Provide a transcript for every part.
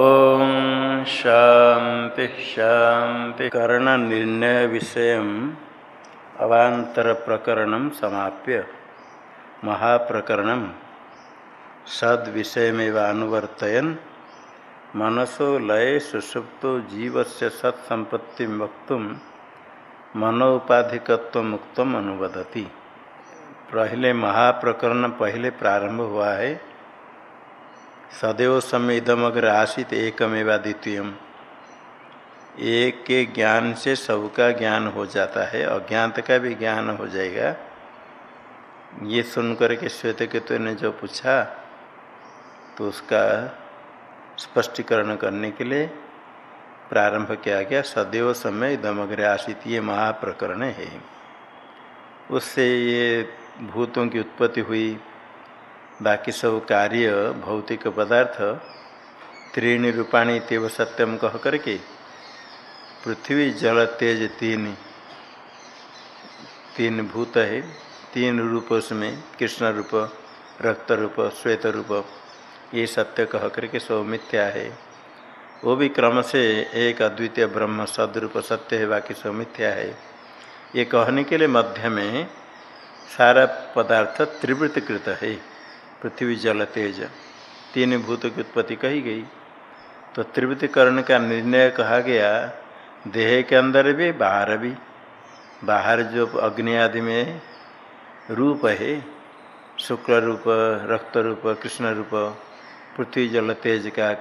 ओम शांति शांति। कर्ण निर्णय विषय अवांतर प्रकरण समाप्य महाप्रकरण सद विषय में अनुवर्तयन। मनसो लय सुषुप्तो जीव से सत्संपत्ति वक्त मनोपाधिकत्व मुक्त अनुवदती। पहले महाप्रकरण पहले प्रारंभ हुआ है। सदैव समय इदम अगर आशित एकमेवा द्वितीय एक के ज्ञान से सबका ज्ञान हो जाता है, अज्ञात का भी ज्ञान हो जाएगा। ये सुनकर के श्वेत केतु ने जो पूछा तो उसका स्पष्टीकरण करने के लिए प्रारंभ किया गया, सदैव समय दमग्र आशित ये महाप्रकरण है। उससे ये भूतों की उत्पत्ति हुई बाकी सब कार्य, भौतिक पदार्थ, त्रीणी रूपाणी तेव सत्यम कह करके पृथ्वी, जल, तेज तीन तीन भूत है। तीन रूप उसमें कृष्ण रूप, रक्त रूप, श्वेत रूप, ये सत्य कह करके सब मिथ्या है। वो भी क्रम से एक अद्वितीय ब्रह्म, सदरूप, सत्य है, बाकी सब मिथ्या है। ये कहने के लिए मध्य में सारा पदार्थ त्रिवृत कृत है। पृथ्वी जल तेज। तीन भूत की उत्पत्ति कही गई। तो त्रिवृतिकरण का निर्णय कहा गया, देह के अंदर भी, बाहर भी। बाहर जो अग्नि आदि में रूप है, शुक्ल रूप, रक्त रूप, कृष्ण रूप, पृथ्वी जल तेज का,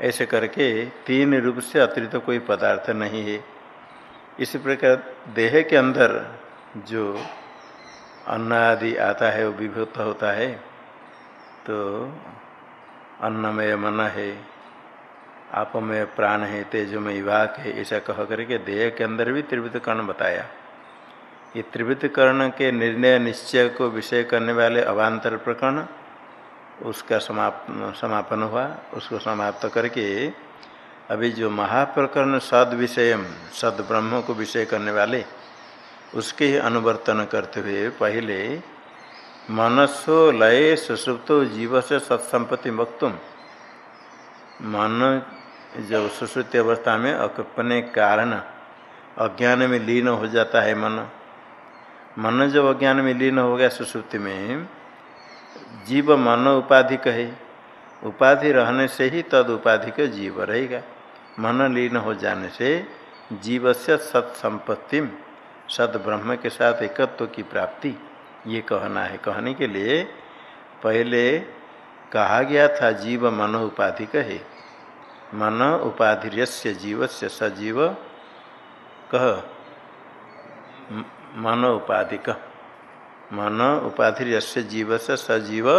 ऐसे करके तीन रूप से अतिरिक्त तो कोई पदार्थ नहीं है। इसी प्रकार देह के अंदर जो अन्न आदि आता है, वो विभूत होता है। तो अन्नमय मन है, आपमय प्राण है, तेजमय वाक है, ऐसा कह करके देह के अंदर भी त्रिवृत कर्ण बताया। ये त्रिवृत कर्ण के निर्णय निश्चय को विषय करने वाले अवान्तर प्रकरण, उसका समापन समापन हुआ, उसको समाप्त करके अभी जो महाप्रकरण सद विषय सद ब्रह्म को विषय करने वाले, उसके ही अनुवर्तन करते हुए पहले मनसो लय सुसुप्तो जीव से सत्संपत्ति वक्तुम मन जब सुश्रुति अवस्था में अपने कारण अज्ञान में लीन हो जाता है मन। मन जब अज्ञान में लीन हो गया सुश्रुति में, जीव मन उपाधि कहे। उपाधि रहने से ही तद उपाधि का जीव रहेगा। मन लीन हो जाने से जीव से सत्संपत्ति सद ब्रह्म के साथ एकत्व की प्राप्ति। ये कहना है। कहने के लिए पहले कहा गया था जीव मन उपाधि कहे। मन उपाधिर्य जीव से सजीव कह। मन उपाधिक मन उपाधिर्य जीव से सजीव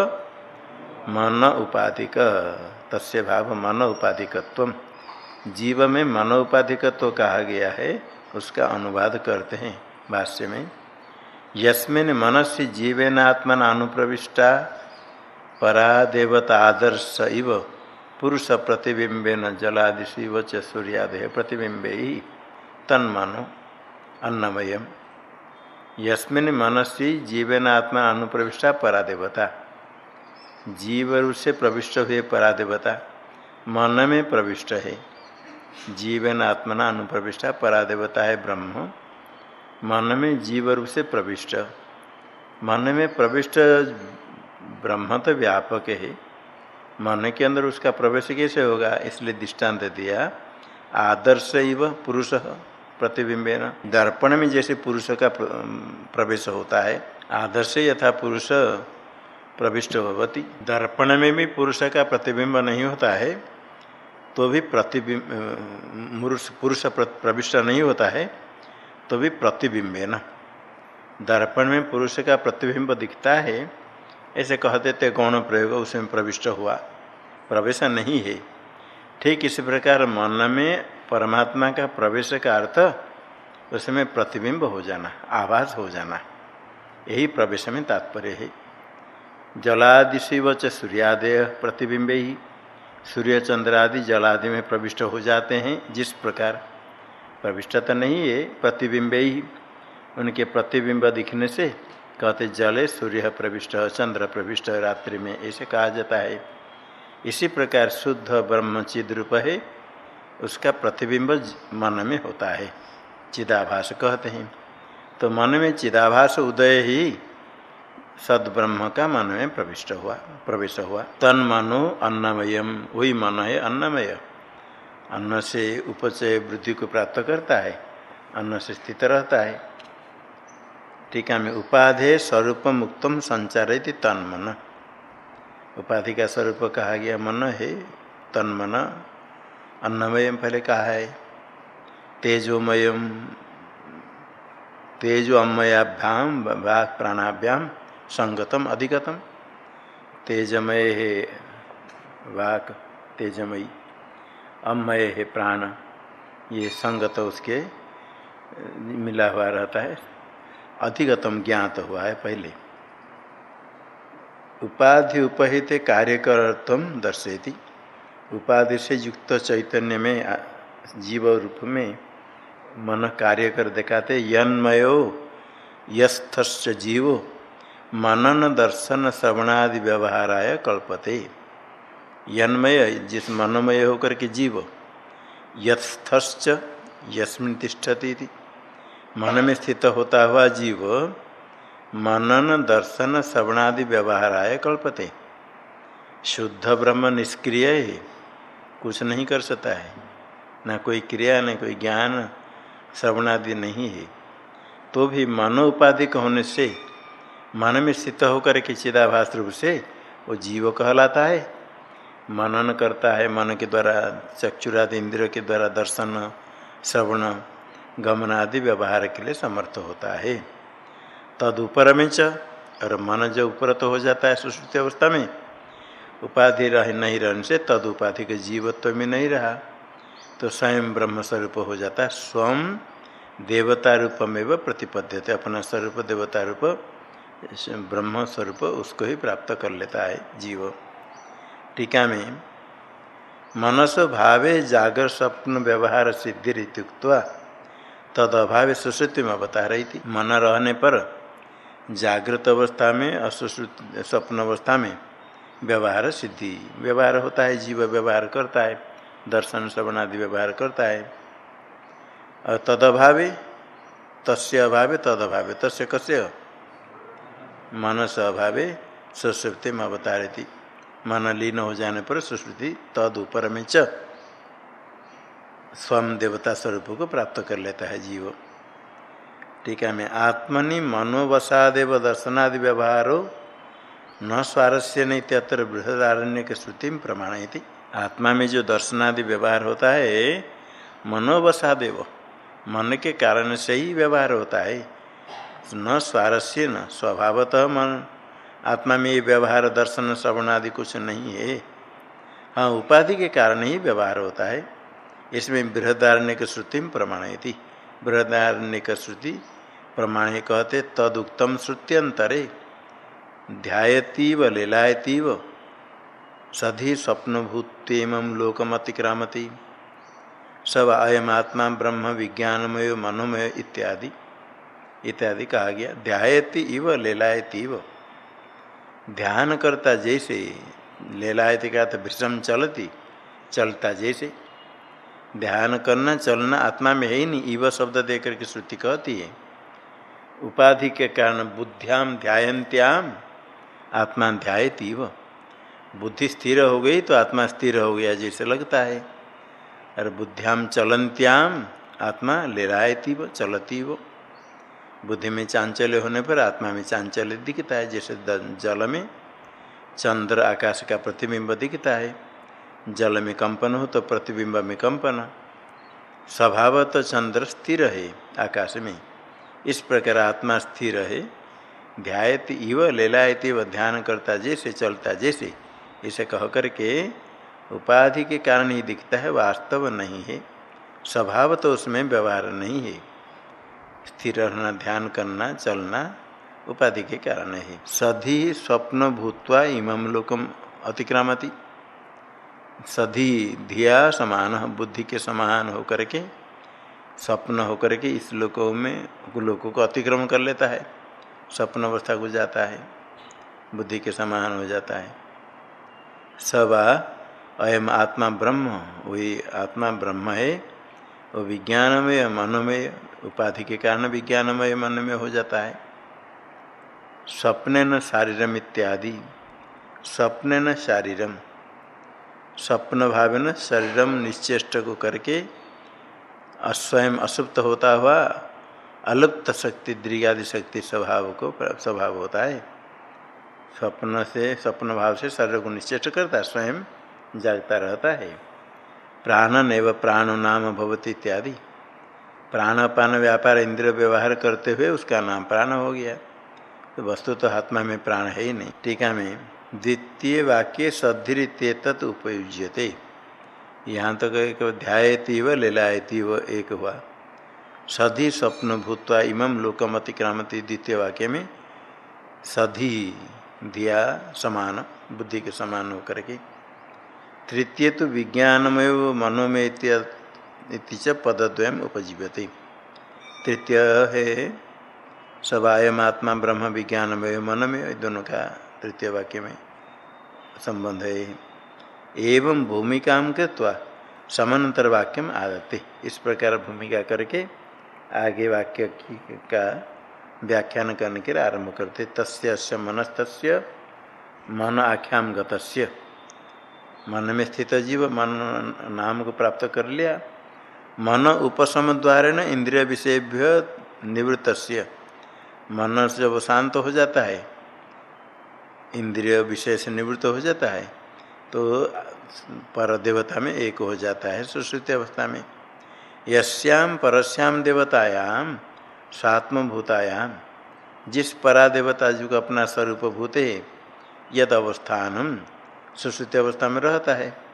मन उपाधिक तस्य भाव मन उपाधिकत्व जीव में मन उपाधिकत्व कहा गया है, उसका अनुवाद करते हैं भाष्य में। यस्मिन मनसी जीवेन आत्मन अनुप्रविष्टा परा देवता आदर्श इव पुरुष प्रतिबिंबेन जलादिशिव च सूर्यादय प्रतिबिंबे ही तन्मनो अन्नमय यस्मिन मनसी जीवेन आत्मा अनुप्रविष्टा परादेवता। जीव रूप से प्रविष्ट हुए परादेवता। मन में प्रविष्ट है। जीवन आत्मना अनुप्रविष्टा परादेवता है ब्रह्म। मन में जीव रूप से प्रविष्ट। मन में प्रविष्ट ब्रह्म तो व्यापक है। मन के अंदर उसका प्रवेश कैसे होगा? इसलिए दृष्टांत दिया। आदर्श इव पुरुष प्रतिबिंबे न दर्पण में जैसे पुरुष का प्रवेश होता है, आदर्श यथा पुरुष प्रविष्ट भवती दर्पण में भी पुरुष का प्रतिबिंब नहीं होता है तो भी प्रतिबिंब, पुरुष प्रविष्ट नहीं होता है। तो भी प्रतिबिंब है ना दर्पण में पुरुष का प्रतिबिंब दिखता है, ऐसे कहते थे गौण प्रयोग, उसमें प्रविष्ट हुआ। प्रवेश नहीं है। ठीक इसी प्रकार मन में परमात्मा का प्रवेश का अर्थ, उसमें प्रतिबिंब हो जाना आवाज़ हो जाना। यही प्रवेश में तात्पर्य है। जलादिशिव च सूर्यादय प्रतिबिंब। ही सूर्य चंद्र आदि जलादि में प्रविष्ट हो जाते हैं, जिस प्रकार प्रविष्ट तो नहीं है, प्रतिबिंब ही। उनके प्रतिबिंब दिखने से कहते, जले सूर्य प्रविष्ट, चंद्र प्रविष्ट, रात्रि में, ऐसे कहा जाता है। इसी प्रकार शुद्ध ब्रह्म चिद रूप है, उसका प्रतिबिंब मन में होता है। चिदाभास कहते हैं। तो मन में चिदाभास उदय ही सद ब्रह्म का मन में प्रविष्ट हुआ, प्रवेश हुआ। तन मनो अन्नमयम, वही मन है अन्नमय। अन्न से उपचय वृद्धि को प्राप्त करता है, अन्न से स्थित रहता है। टीका में उपाधे स्वरूप मुक्तम संचारित तन मन उपाधि का स्वरूप कहा गया, मन है तन मन अन्नमय पहले कहा है, तेजोमयम तेजो अमयाभ्याम वाक प्राणाभ्याम, संगतम, अधिगतम। तेजमय है, वाक तेजमयी। अमय है प्राण, ये संगत उसके मिला हुआ रहता है। अधिगतम ज्ञात हुआ है पहले। उपाधि उपहित कार्यकर्तम दर्शेती उपाधि से युक्त चैतन्य में जीव रूप में मन कार्य कर दिखाते, यन्मयो यस्थश्च जीवो, मनन दर्शन श्रवणादि व्यवहाराय कल्पते। यन्मय, जिस मनोमय होकर के जीव यथश्च यस्मिन तिष्ठती मन में स्थित होता हुआ जीव, मनन, दर्शन, श्रवणादि व्यवहाराय कल्पते। शुद्ध ब्रह्म निष्क्रिय कुछ नहीं कर सकता है। न कोई क्रिया, न कोई ज्ञान, श्रवणादि नहीं है। तो भी मनोपाधिक होने से, मन में स्थित होकर के चिदाभास रूप से, वो जीव कहलाता है। मनन करता है, मन के द्वारा चक्षुरादि, इंद्रियों के द्वारा दर्शन, श्रवण, गमन आदि व्यवहार के लिए समर्थ होता है। तद ऊपर में च और मन जो ऊपर तो हो जाता है सुश्रुति अवस्था में, उपाधि रह नहीं रहने से तद उपाधि के जीवत्व में नहीं रहा तो स्वयं ब्रह्म स्वरूप हो जाता है। स्वयं देवता रूप रूपमेव प्रतिपद्यते, अपना स्वरूप देवता रूप ब्रह्म स्वरूप उसको ही प्राप्त कर लेता है जीव। टीका में मनस भावे जागर स्वप्न व्यवहार सिद्धि तद अभाव सुश्रुति में बता रही थी मन रहने पर जागृत अवस्था में, असुश्रुत स्वप्न अवस्था में व्यवहार सिद्धि, व्यवहार होता है, जीव व्यवहार करता है, दर्शन श्रवण आदि व्यवहार करता है। और तद अभावे, तस्य अभावे, तद अभावे, तस्य कस्य? मनस अभावे सुश्रुति में बता रही थी मन लीन हो जाने पर सुश्रुति तद ऊपर में च स्वम देवता स्वरूप को प्राप्त कर लेता है जीव। टीका में आत्मनि मनोवसादेव दर्शनादि व्यवहारो न स्वारस्य नहीं त्यत्र बृहदारण्य के श्रुति में प्रमाण आत्मा में जो दर्शनादि व्यवहार होता है मनोवसादेव मन के कारण से ही व्यवहार होता है। न स्वारस्य न, स्वभावतः मन। आत्मा में ये व्यवहार, दर्शन, श्रवण आदि कुछ नहीं है। हाँ उपाधि के कारण ही व्यवहार होता है। इसमें बृहदारण्य की श्रुति में प्रमाण थी बृहदारण्य श्रुति प्रमाण कहते, तदुक्तम श्रुत्यंतरे ध्यातीव लीलायतीव, सधी स्वप्नभूतेम लोकमतिक्रामती सब अयम आत्मा ब्रह्म, विज्ञानमय, मनोमय इत्यादि। इत्यादि कहा गया। ध्यायती इव लेलायती इव ध्यान करता जैसे, लेलायती का तो भ्रम चलती, चलता जैसे। ध्यान करना, चलना आत्मा में है ही नहीं इव शब्द देकर के श्रुति कहती है। उपाधि के कारण बुद्ध्याम ध्यायंत्याम आत्मा ध्यायती इव बुद्धि स्थिर हो गई तो आत्मा स्थिर हो गया जैसे लगता है। और बुद्ध्याम चलंत्याम आत्मा लेलायती वो चलती वो बुद्धि में चांचल्य होने पर आत्मा में चांचल्य दिखता है, जैसे जल में चंद्र आकाश का प्रतिबिंब दिखता है। जल में कंपन हो तो प्रतिबिंब में कंपन। स्वभाव तो चंद्र स्थिर है आकाश में। इस प्रकार आत्मा स्थिर है। ध्यात इव, लेलायत व ध्यान करता जैसे, चलता जैसे। इसे कह करके उपाधि के कारण ही दिखता है, वास्तव नहीं है। स्वभाव तो उसमें व्यवहार नहीं है। स्थिर रहना, ध्यान करना, चलना उपाधि के कारण है। सधी स्वप्न भूतवा इमम लोकम अतिक्रामती। सधी धिया समान, बुद्धि के समान होकर के, स्वप्न होकर के इस लोकों में, लोकों को अतिक्रम कर लेता है। स्वप्न अवस्था को जाता है। बुद्धि के समान हो जाता है। सवा अयम आत्मा ब्रह्म, वही आत्मा ब्रह्म है। वो विज्ञानमय, मनोमय उपाधि के कारण विज्ञानमय मन में हो जाता है। स्वप्न न शारीरम इत्यादि। स्वप्न न शारीरम। स्वप्न न शरीरम निश्चेष्ट को करके अस्वयं असुप्त होता हुआ अलुप्त शक्ति दृगादि शक्ति स्वभाव को स्वभाव होता है। स्वप्न से स्वप्न भाव से शरीर को निश्चेष्ट करता है, स्वयं जागता रहता है। प्राणन एवं प्राण नाम भवती इत्यादि। प्राणपान व्यापार इंद्र व्यवहार करते हुए उसका नाम प्राण हो गया। तो वस्तु तो आत्मा में प्राण है ही नहीं। टीका में द्वितीय वाक्य सद्धिरित्य तत् उपयुज्यते। यहाँ तक तो एक ध्यायती व लीलायती व एक हुआ। सधि स्वप्न भूतवा इमं लोकम अतिक्रामती द्वितीय वाक्य में सधि दिया समान, बुद्धि के समान होकर के। तृतीय तो विज्ञानमय मनोमय च पदद्वयम उपजीवते। तृतीय है सबायमात्मा ब्रह्म विज्ञानमय मनमय दोनों का तृतीय वाक्य में संबंध है। एवं भूमिका कृत्वा समानांतर वाक्यम आदते इस प्रकार भूमिका करके आगे वाक्य की का व्याख्यान करने के लिए आरंभ करते तस्य मनस्त मन आख्याम गतस्य। मन में स्थित जीव, मन नाम को प्राप्त कर लिया। मन उपशम द्वारा न इंद्रिय विषयभ्य निवृत्त मन जब शांत हो जाता है इंद्रिय विषय से निवृत्त हो जाता है तो पर देवता में एक हो जाता है सुश्रुति अवस्था में। यश्याम परस्याम देवतायाम स्वात्मभूतायाम जिस परा देवता जो अपना स्वरूप भूत यद अवस्थान सुश्रुति अवस्था में रहता है।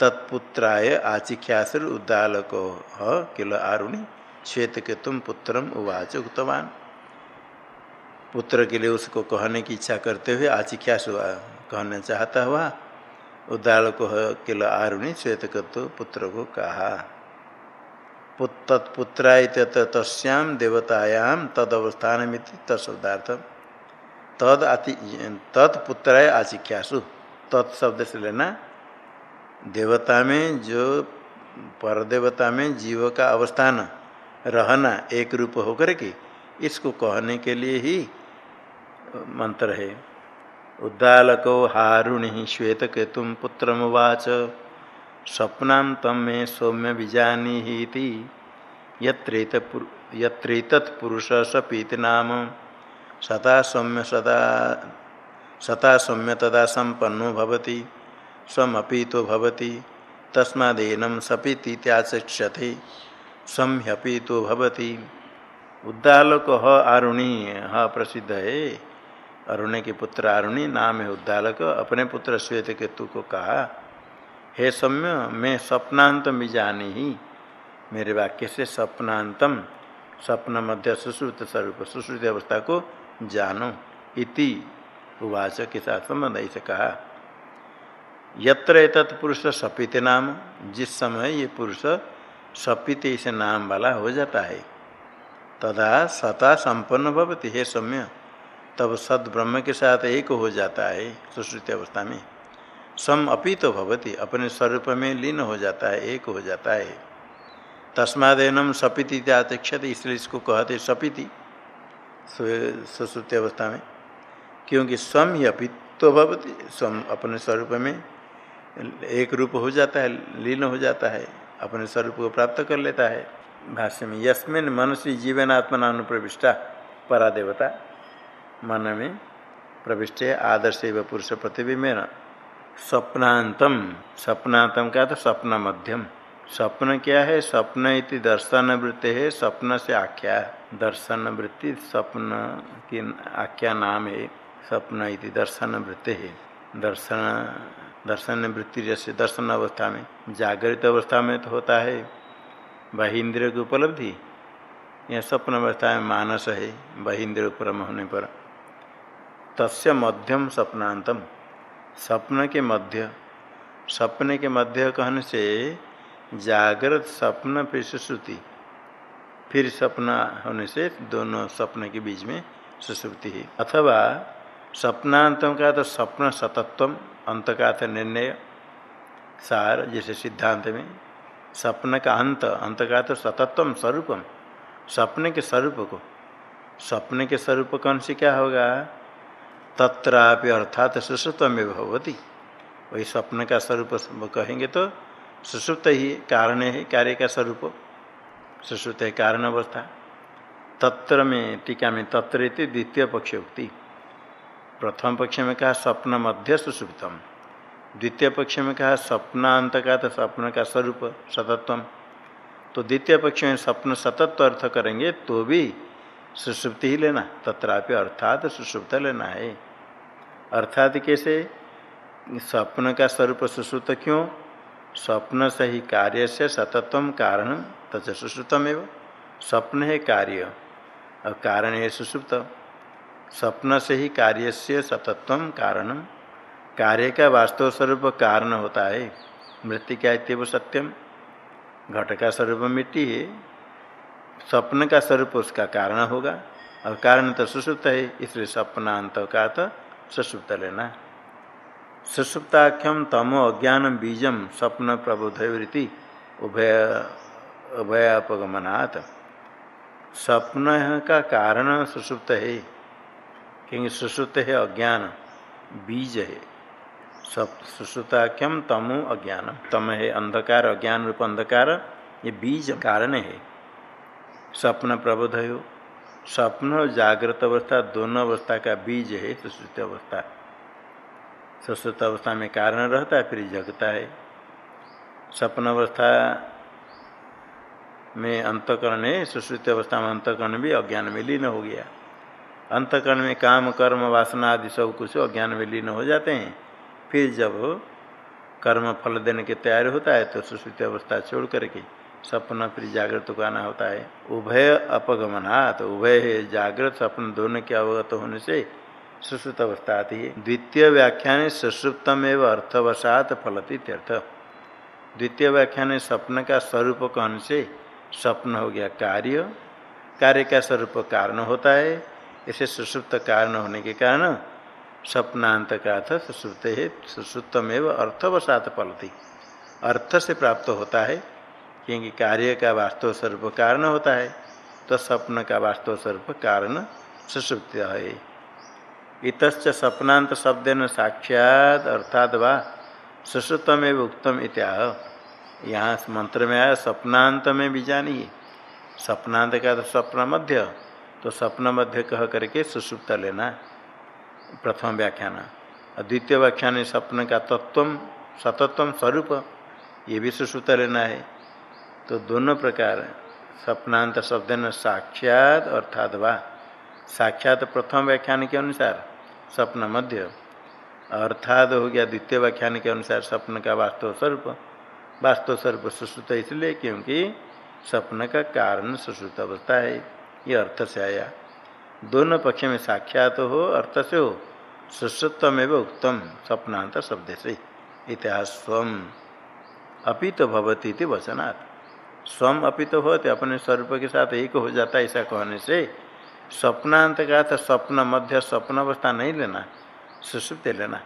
तत्पुत्राय आचिख्यासुर उद्दालको किल आरुणि श्वेत के तुम पुत्रम उवाच उक्तवान। पुत्र के लिए उसको कहने की इच्छा करते हुए आचिख्यास कहना चाहता हुआ उदाल को किल आरुणि श्वेत तो पुत्र को कहा तत्पुत्राय तस्याम देवतायाम तद अवस्थान मित्र तत्शब्दार्थ तद आति तत्पुत्राय आचिख्यासु तत्शब्द से लेना देवता में जो पर देवता में जीव का अवस्थान रहना एक रूप होकर के इसको कहने के लिए ही मंत्र है। उद्दालको हारुणि श्वेत के तुम पुत्रमुवाच स्वप्ना तम में सौम्य बीजानी यत्रेतत्पुरुष सपीत नाम। सता सौम्य सदा सता सौम्य तदा संपन्नो भवति। स्वमपी तो भवती तस्मादेनम सपीति त्याचक्षते सम्यपी तो भवति। उद्दालक ह आरुणी ह प्रसिद्ध है। अरुण के पुत्र अरुणी, नाम है उद्दालक। अपने पुत्र श्वेत केतु को कहा, हे सम्य, मैं स्वप्नांतम भी जानी ही। मेरे वाक्य से स्वप्नांतम, स्वप्न मध्य सुश्रुत स्वरूप, सुश्रुत अवस्था को जानो। इति उवाच के साथ संबंध ऐसे कहा। यत्र तत्पुरुष सपित नाम। जिस समय ये पुरुष सपित इस नाम वाला हो जाता है, तदा सता संपन्न भवती, हे सम्य। तब सद ब्रह्म के साथ एक हो जाता है, सुश्रुति अवस्था में। सम अपी तो भवती, अपने स्वरूप में लीन हो जाता है, एक हो जाता है। तस्मादेनम सपिति त्याचक्षत इसलिए इसको कहते सपिति सुश्रुति अवस्था में। क्योंकि स्वम ही अपित तो भवती स्वम अपने स्वरूप में एक रूप हो जाता है, लीन हो जाता है, अपने स्वरूप को प्राप्त कर लेता है। भाष्य में, यस्मिन मनुष्य जीवन जीवनात्मना अनुप्रविष्टा परा देवता मन में प्रविष्ट आदर्श व पुरुष प्रतिबिंब स्वप्नातम स्वप्नातम का तो स्वप्न मध्यम स्वप्न क्या है? स्वप्न इति दर्शन वृत्ति है स्वप्न से आख्या दर्शन वृत्ति स्वप्न की आख्या नाम है, स्वप्न इति दर्शन वृत्ति है दर्शन दर्शन वृत्ति जैसे दर्शन अवस्था में जागृत अवस्था में तो होता है। बहिंद्र की उपलब्धि, यह स्वप्न अवस्था में मानस है बहिंद्र उपरम होने पर। तस्य मध्यम स्वप्नांतम। स्वप्न के मध्य सपने के मध्य कहने से जागृत स्वप्न फिर सुश्रुति फिर सपना होने से दोनों सपने के बीच में सुश्रुति है। अथवा स्वप्नांतम का तो स्वप्न सतत्व अंत का था निर्णय, सार, जैसे सिद्धांत में स्वप्न का अंत अंत का तो सतत्व स्वरूपम स्वप्न के स्वरूप को। स्वप्न के स्वरूप कौन से क्या होगा? तत्रापि अर्थात सुश्रुत में भगवती वही स्वप्न का स्वरूप कहेंगे तो सुश्रुत ही कारण है, कार्य का स्वरूप। सुश्रुत है कारण अवस्था। तत्र में, टीका में तत्र द्वितीय पक्ष उक्ति। प्रथम पक्ष में कहा स्वप्न मध्य सुसुप्तम द्वितीय पक्ष में कहा स्वप्नांत का तो स्वप्न का स्वरूप सतत्व तो द्वितीय पक्ष में स्वप्न सतत्व अर्थ करेंगे तो भी सुसुप्ति ही लेना तथापि अर्थात सुसुप्त लेना है। अर्थात कैसे? स्वप्न का स्वरूप सुश्रुत क्यों? स्वप्न से ही कार्य से सतत्व कारण तथा सुश्रुतमेव स्वप्न है कार्य, और कारण है सुसुप्त। स्वप्न से ही कार्य से सतत्व कारण। कार्य का वास्तव स्वरूप कारण होता है। मृत्यु क्या इतव सत्यम? घट का स्वरूप मिट्टी है। स्वप्न का स्वरूप उसका कारण होगा। और कारण तो सुसुप्त है, इसलिए स्वप्नांत का तो सुसुप्त लेना। सुसुप्ताख्यम तमो अज्ञान बीजम स्वप्न प्रबोधवृत्ति उभय उभयापगमनात्। स्वप्न का कारण सुसुप्त है। क्योंकि सुश्रुत है अज्ञान, बीज है। सब सुसुताख्यम तमु अज्ञान। तम है अंधकार, अज्ञान रूप अंधकार, ये बीज कारण है। स्वप्न प्रबोध हो स्वप्न और जागृत अवस्था, दोनों अवस्था का बीज है, सुश्रुत अवस्था। सुश्रुत अवस्था में कारण रहता है, फिर जगता है। स्वप्न अवस्था में अंतकरण है, सुश्रुत अवस्था में अंतकरण भी अज्ञान में लीन हो गया। अंतकरण में काम, कर्म, वासना आदि सब कुछ अज्ञान में लीन हो जाते हैं। फिर जब कर्म फल देने की तैयार होता है तो सुश्रुत अवस्था छोड़ करके सपना फिर जागृत को आना होता है। उभय अपगमनात्, उभय है जागृत, सपन दोनों के अवगत होने से सुश्रुत अवस्था आती है। द्वितीय व्याख्यान सुश्रुप्तम एवं अर्थवशात फलती तीर्थ द्वितीय व्याख्यान स्वप्न का स्वरूप कहन से स्वप्न हो गया कार्य। कार्य का स्वरूप कारण होता है। इसे सुसुप्त कारण होने के कारण स्वप्नांत का अर्थ सुसुप्त है सुसुप्तम एवं अर्थवशात फलती। अर्थ से प्राप्त होता है, क्योंकि कार्य का वास्तव स्वरूप कारण होता है तो स्वप्न का वास्तव स्वरूप कारण सुसुप्त है। इत स्वप्नांत शब्द न साक्षात अर्थात वा सुश्रुतमें उत्तम इत्याह। यहाँ मंत्र में आया स्वप्नांत में भी जानिए। स्वप्नांत का तो स्वप्न मध्य। तो स्वप्न मध्य कह करके सुसुप्त लेना प्रथम व्याख्यान। और द्वितीय व्याख्यान स्वप्न का तत्व सतत्व स्वरूप। ये भी सुसुप्त लेना है। तो दोनों प्रकार स्वप्नांत शब्द न साक्षात अर्थात वा। साक्षात प्रथम व्याख्यान के अनुसार स्वप्न मध्य। अर्थात हो गया द्वितीय व्याख्यान के अनुसार स्वप्न का वास्तव स्वरूप। वास्तव स्वरूप सुश्रुत इसलिए क्योंकि स्वप्न का कारण सुश्रुत अवस्था है। ये अर्थ से आया। दोनों पक्ष में साक्षात हो, अर्थ से हो। सुश्रुतमेव उत्तम स्वप्नांत शब्द से। इतिहास स्वम अपित तो भवती वचनात्। स्वम अपित तो होते अपने स्वरूप के साथ एक हो जाता है ऐसा कहने से स्वप्नांत का तो स्वप्न मध्य स्वप्न अवस्था नहीं लेना सुसुप्त लेना।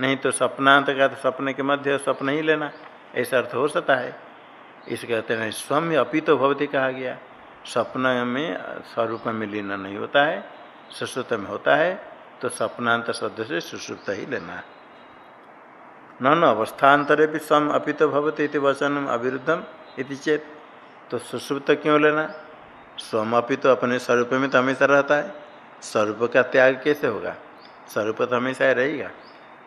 नहीं तो स्वप्नांत का तो स्वप्न के मध्य स्वप्न ही लेना, ऐसा अर्थ हो सकता है। इस कहते हैं स्वम अपित तो भवती कहा गया। स्वप्न में स्वरूप में लीन नहीं होता है, सुश्रुत में होता है तो स्वप्नांत शब्द से सुश्रुत ही लेना न न अवस्थान्तरे भी स्वम अपित तो भवती वचन अविरुद्धम इति चेत तो सुश्रुत क्यों लेना? स्वमपि तो अपने स्वरूप में तो हमेशा रहता है। स्वरूप का त्याग कैसे होगा? स्वरूप तो हमेशा रहेगा।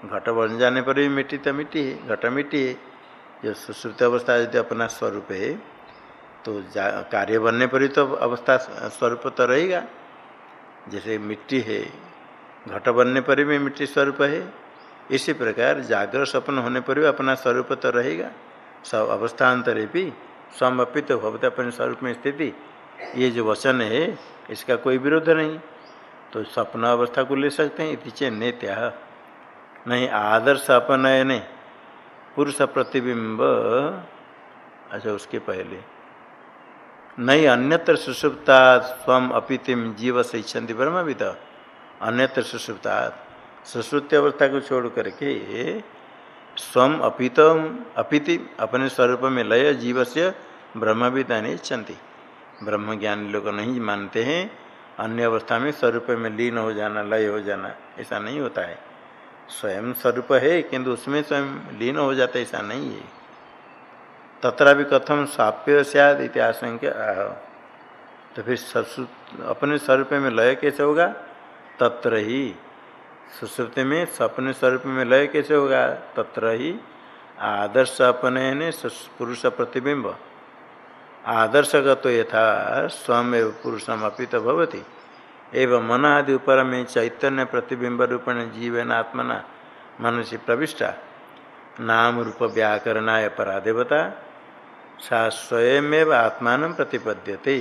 घट बन जाने पर भी मिट्टी तो मिट्टी है, घट मिट्टी है। जो सुश्रुत अवस्था यदि अपना स्वरूप है तो कार्य बनने पर ही तो अवस्था स्वरूप तो रहेगा। जैसे मिट्टी है, घट बनने पर भी मिट्टी स्वरूप है। इसी प्रकार जागृत स्वप्न होने पर भी अपना स्वरूप तो रहेगा। सब अवस्थान्तरे भी समर्पित तो भवते अपने स्वरूप में स्थिति। ये जो वचन है, इसका कोई विरोध नहीं। तो स्वप्न अवस्था को ले सकते हैं इतिचे नेत्या नहीं, आदर्श अपनयने, पुरुष प्रतिबिंब। अच्छा उसके पहले। नहीं अन्यत्र सुषुप्ता स्वम अपितिम जीव से इच्छन्ति ब्रह्मविद। अन्यत्र सुषुप्ता। सुश्रुति अवस्था को छोड़ करके स्वम अपितम अपिति अपने स्वरूप में लय जीव से ब्रह्मविदा इच्छन्ति। ब्रह्म ज्ञान लोग नहीं मानते हैं, अन्य अवस्था में स्वरूप में लीन हो जाना, लय हो जाना, ऐसा नहीं होता है। स्वयं स्वरूप है, किंतु उसमें स्वयं लीन हो जाता ऐसा नहीं है। तथा भी कथम साप्य सद इतिहास तो फिर अपने स्वरूप में लय कैसे होगा? तत्र ही। सुश्रुति में सपने स्वरूप में लय कैसे होगा? तत्र ही। आदर्श अपने ने पुरुष प्रतिबिंब। आदर्शगत तो यथा स्वयं पुरुषम अपित भवती। एवं मन आदि ऊपर में चैतन्य प्रतिबिंब रूपेण जीवन आत्मना मनुष्य प्रविष्टा। नाम रूप व्याकरणाय परादेवता, सा स्वयमेव आत्मान प्रतिपद्यते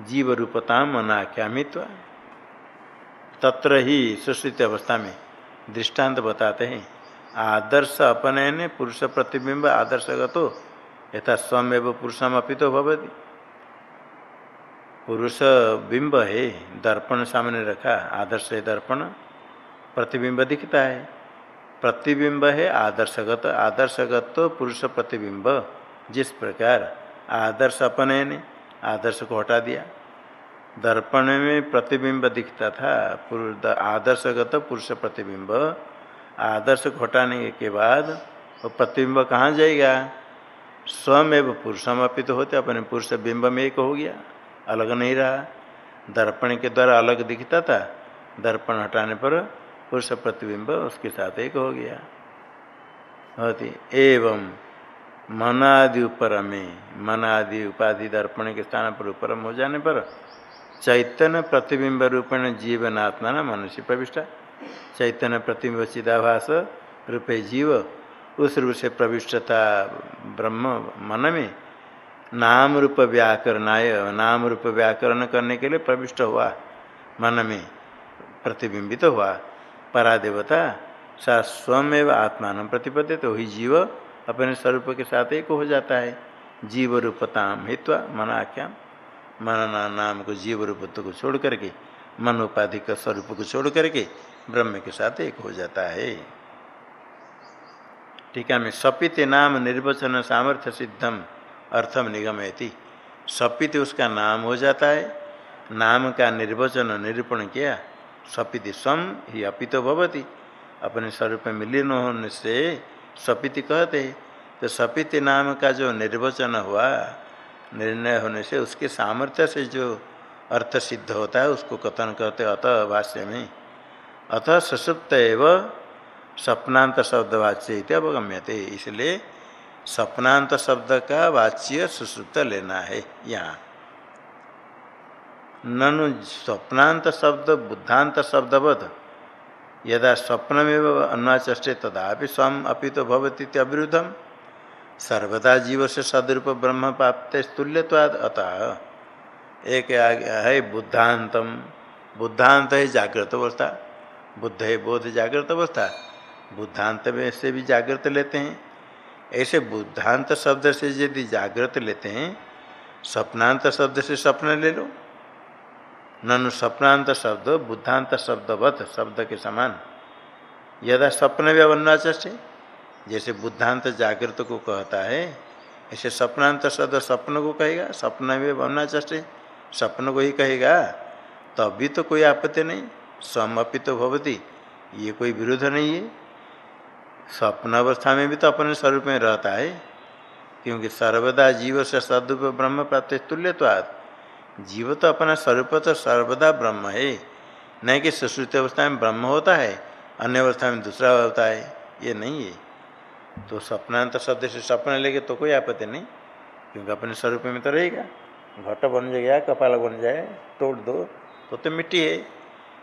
जीव रूपता मनाख्यामित्व तत्र ही सुश्रित अवस्था में दृष्टांत बताते हैं, आदर्श अपने पुरुष प्रतिबिंब आदर्शगतो, यथा स्वयं पुरुषम अपी तो भवती। पुरुष बिंब है, दर्पण सामने रखा, आदर्श है दर्पण प्रतिबिंब दिखता है। प्रतिबिंब है आदर्शगत आदर्शगत तो पुरुष प्रतिबिंब। जिस प्रकार आदर्श अपने ने आदर्श को हटा दिया। दर्पण में प्रतिबिंब दिखता था आदर्शगत पुरुष प्रतिबिंब। आदर्श को हटाने के बाद वो प्रतिबिंब कहाँ जाएगा? स्वयं एवं पुरुषम अपित होते, अपने पुरुष बिंब में एक हो गया, अलग नहीं रहा। दर्पण के द्वारा अलग दिखता था, दर्पण हटाने पर पुरुष प्रतिबिंब उसके साथ एक हो गया। होती, एवं मनादि ऊपर में मन आदि उपाधि दर्पण के स्थान पर ऊपर हो जाने पर चैतन्य प्रतिबिंब रूपेण जीवनात्मा न मनुष्य प्रविष्टा। चैतन्य प्रतिबिंब चिदाभास रूपे जीव, उस रूप से प्रविष्टता ब्रह्म मन में नाम रूप व्याकरणाय, नाम रूप व्याकरण करने के लिए प्रविष्ट हुआ मन में प्रतिबिंबित तो हुआ। परादेवता, सा स्वयं आत्मान प्रतिपद्य तो वही जीव अपने स्वरूप के साथ एक हो जाता है। जीव रूपताम हित्वा मनाख्याम मन नाम को जीव रूपत्व को छोड़ करके मन उपाधि का स्वरूप को छोड़ करके ब्रह्म के साथ एक हो जाता है। टीका में सपित नाम निर्वचन सामर्थ्य सिद्धम अर्थम निगमयति सपित उसका नाम हो जाता है। नाम का निर्वचन निरूपण किया सपिति स्वम ही अपित भवती। अपने स्वरूप में लीन होने से सपिति कहते तो सपित नाम का जो निर्वचन हुआ, निर्णय होने से उसके सामर्थ्य से जो अर्थ सिद्ध होता है, उसको कथन कहते अतः भाष्य में, अतः सुसुप्त एवं सपनांत शब्द वाच्य अवगम्यते। इसलिए सपनांत शब्द का वाच्य सुश्रुत लेना है। यहाँ ननु स्वप्नांत शब्द, बुद्धांत शब्दवध यदा स्वप्न में अन्वाचे तदा स्वम अभी तो भवती अविरुद्धम। सर्वदा जीव से सदरूप ब्रह्म प्राप्त तुल्यवाद अतः। एक है बुद्धांतम। बुद्धांत है जागृत अवस्था। बुद्ध है बोध जागृत अवस्था। बुद्धांत में से भी जागृत लेते हैं। ऐसे बुद्धांत शब्द से यदि जागृत लेते हैं, स्वप्नांत शब्द से स्वप्न ले लो। ननु स्वप्नांत शब्द बुद्धांत शब्दवत शब्द के समान। यदा स्वप्न भी अवन्नाचे जैसे बुद्धांत जागृत को कहता है, ऐसे स्वप्नांत शब्द स्वप्न को कहेगा स्वप्न भी अवन्नाचे स्वप्न को ही कहेगा। तभी तो कोई आपत्ति नहीं समपि तो भवती, ये कोई विरोध नहीं है। स्वप्न अवस्था में भी तो अपने स्वरूप में रहता है, क्योंकि सर्वदा जीव से सदुप ब्रह्म प्राप्त तुल्य तो आज जीव तो अपना स्वरूप तो सर्वदा ब्रह्म है। नहीं कि सुश्रुति अवस्था में ब्रह्म होता है, अन्य अवस्था में दूसरा होता है, ये नहीं है। तो स्वप्नांत शब्द से सपना लेके तो कोई आपत्ति नहीं, क्योंकि अपने स्वरूप में तो रहेगा। घट बन जाएगा कपाल बन जाए, तोड़ दो तो तो मिट्टी है।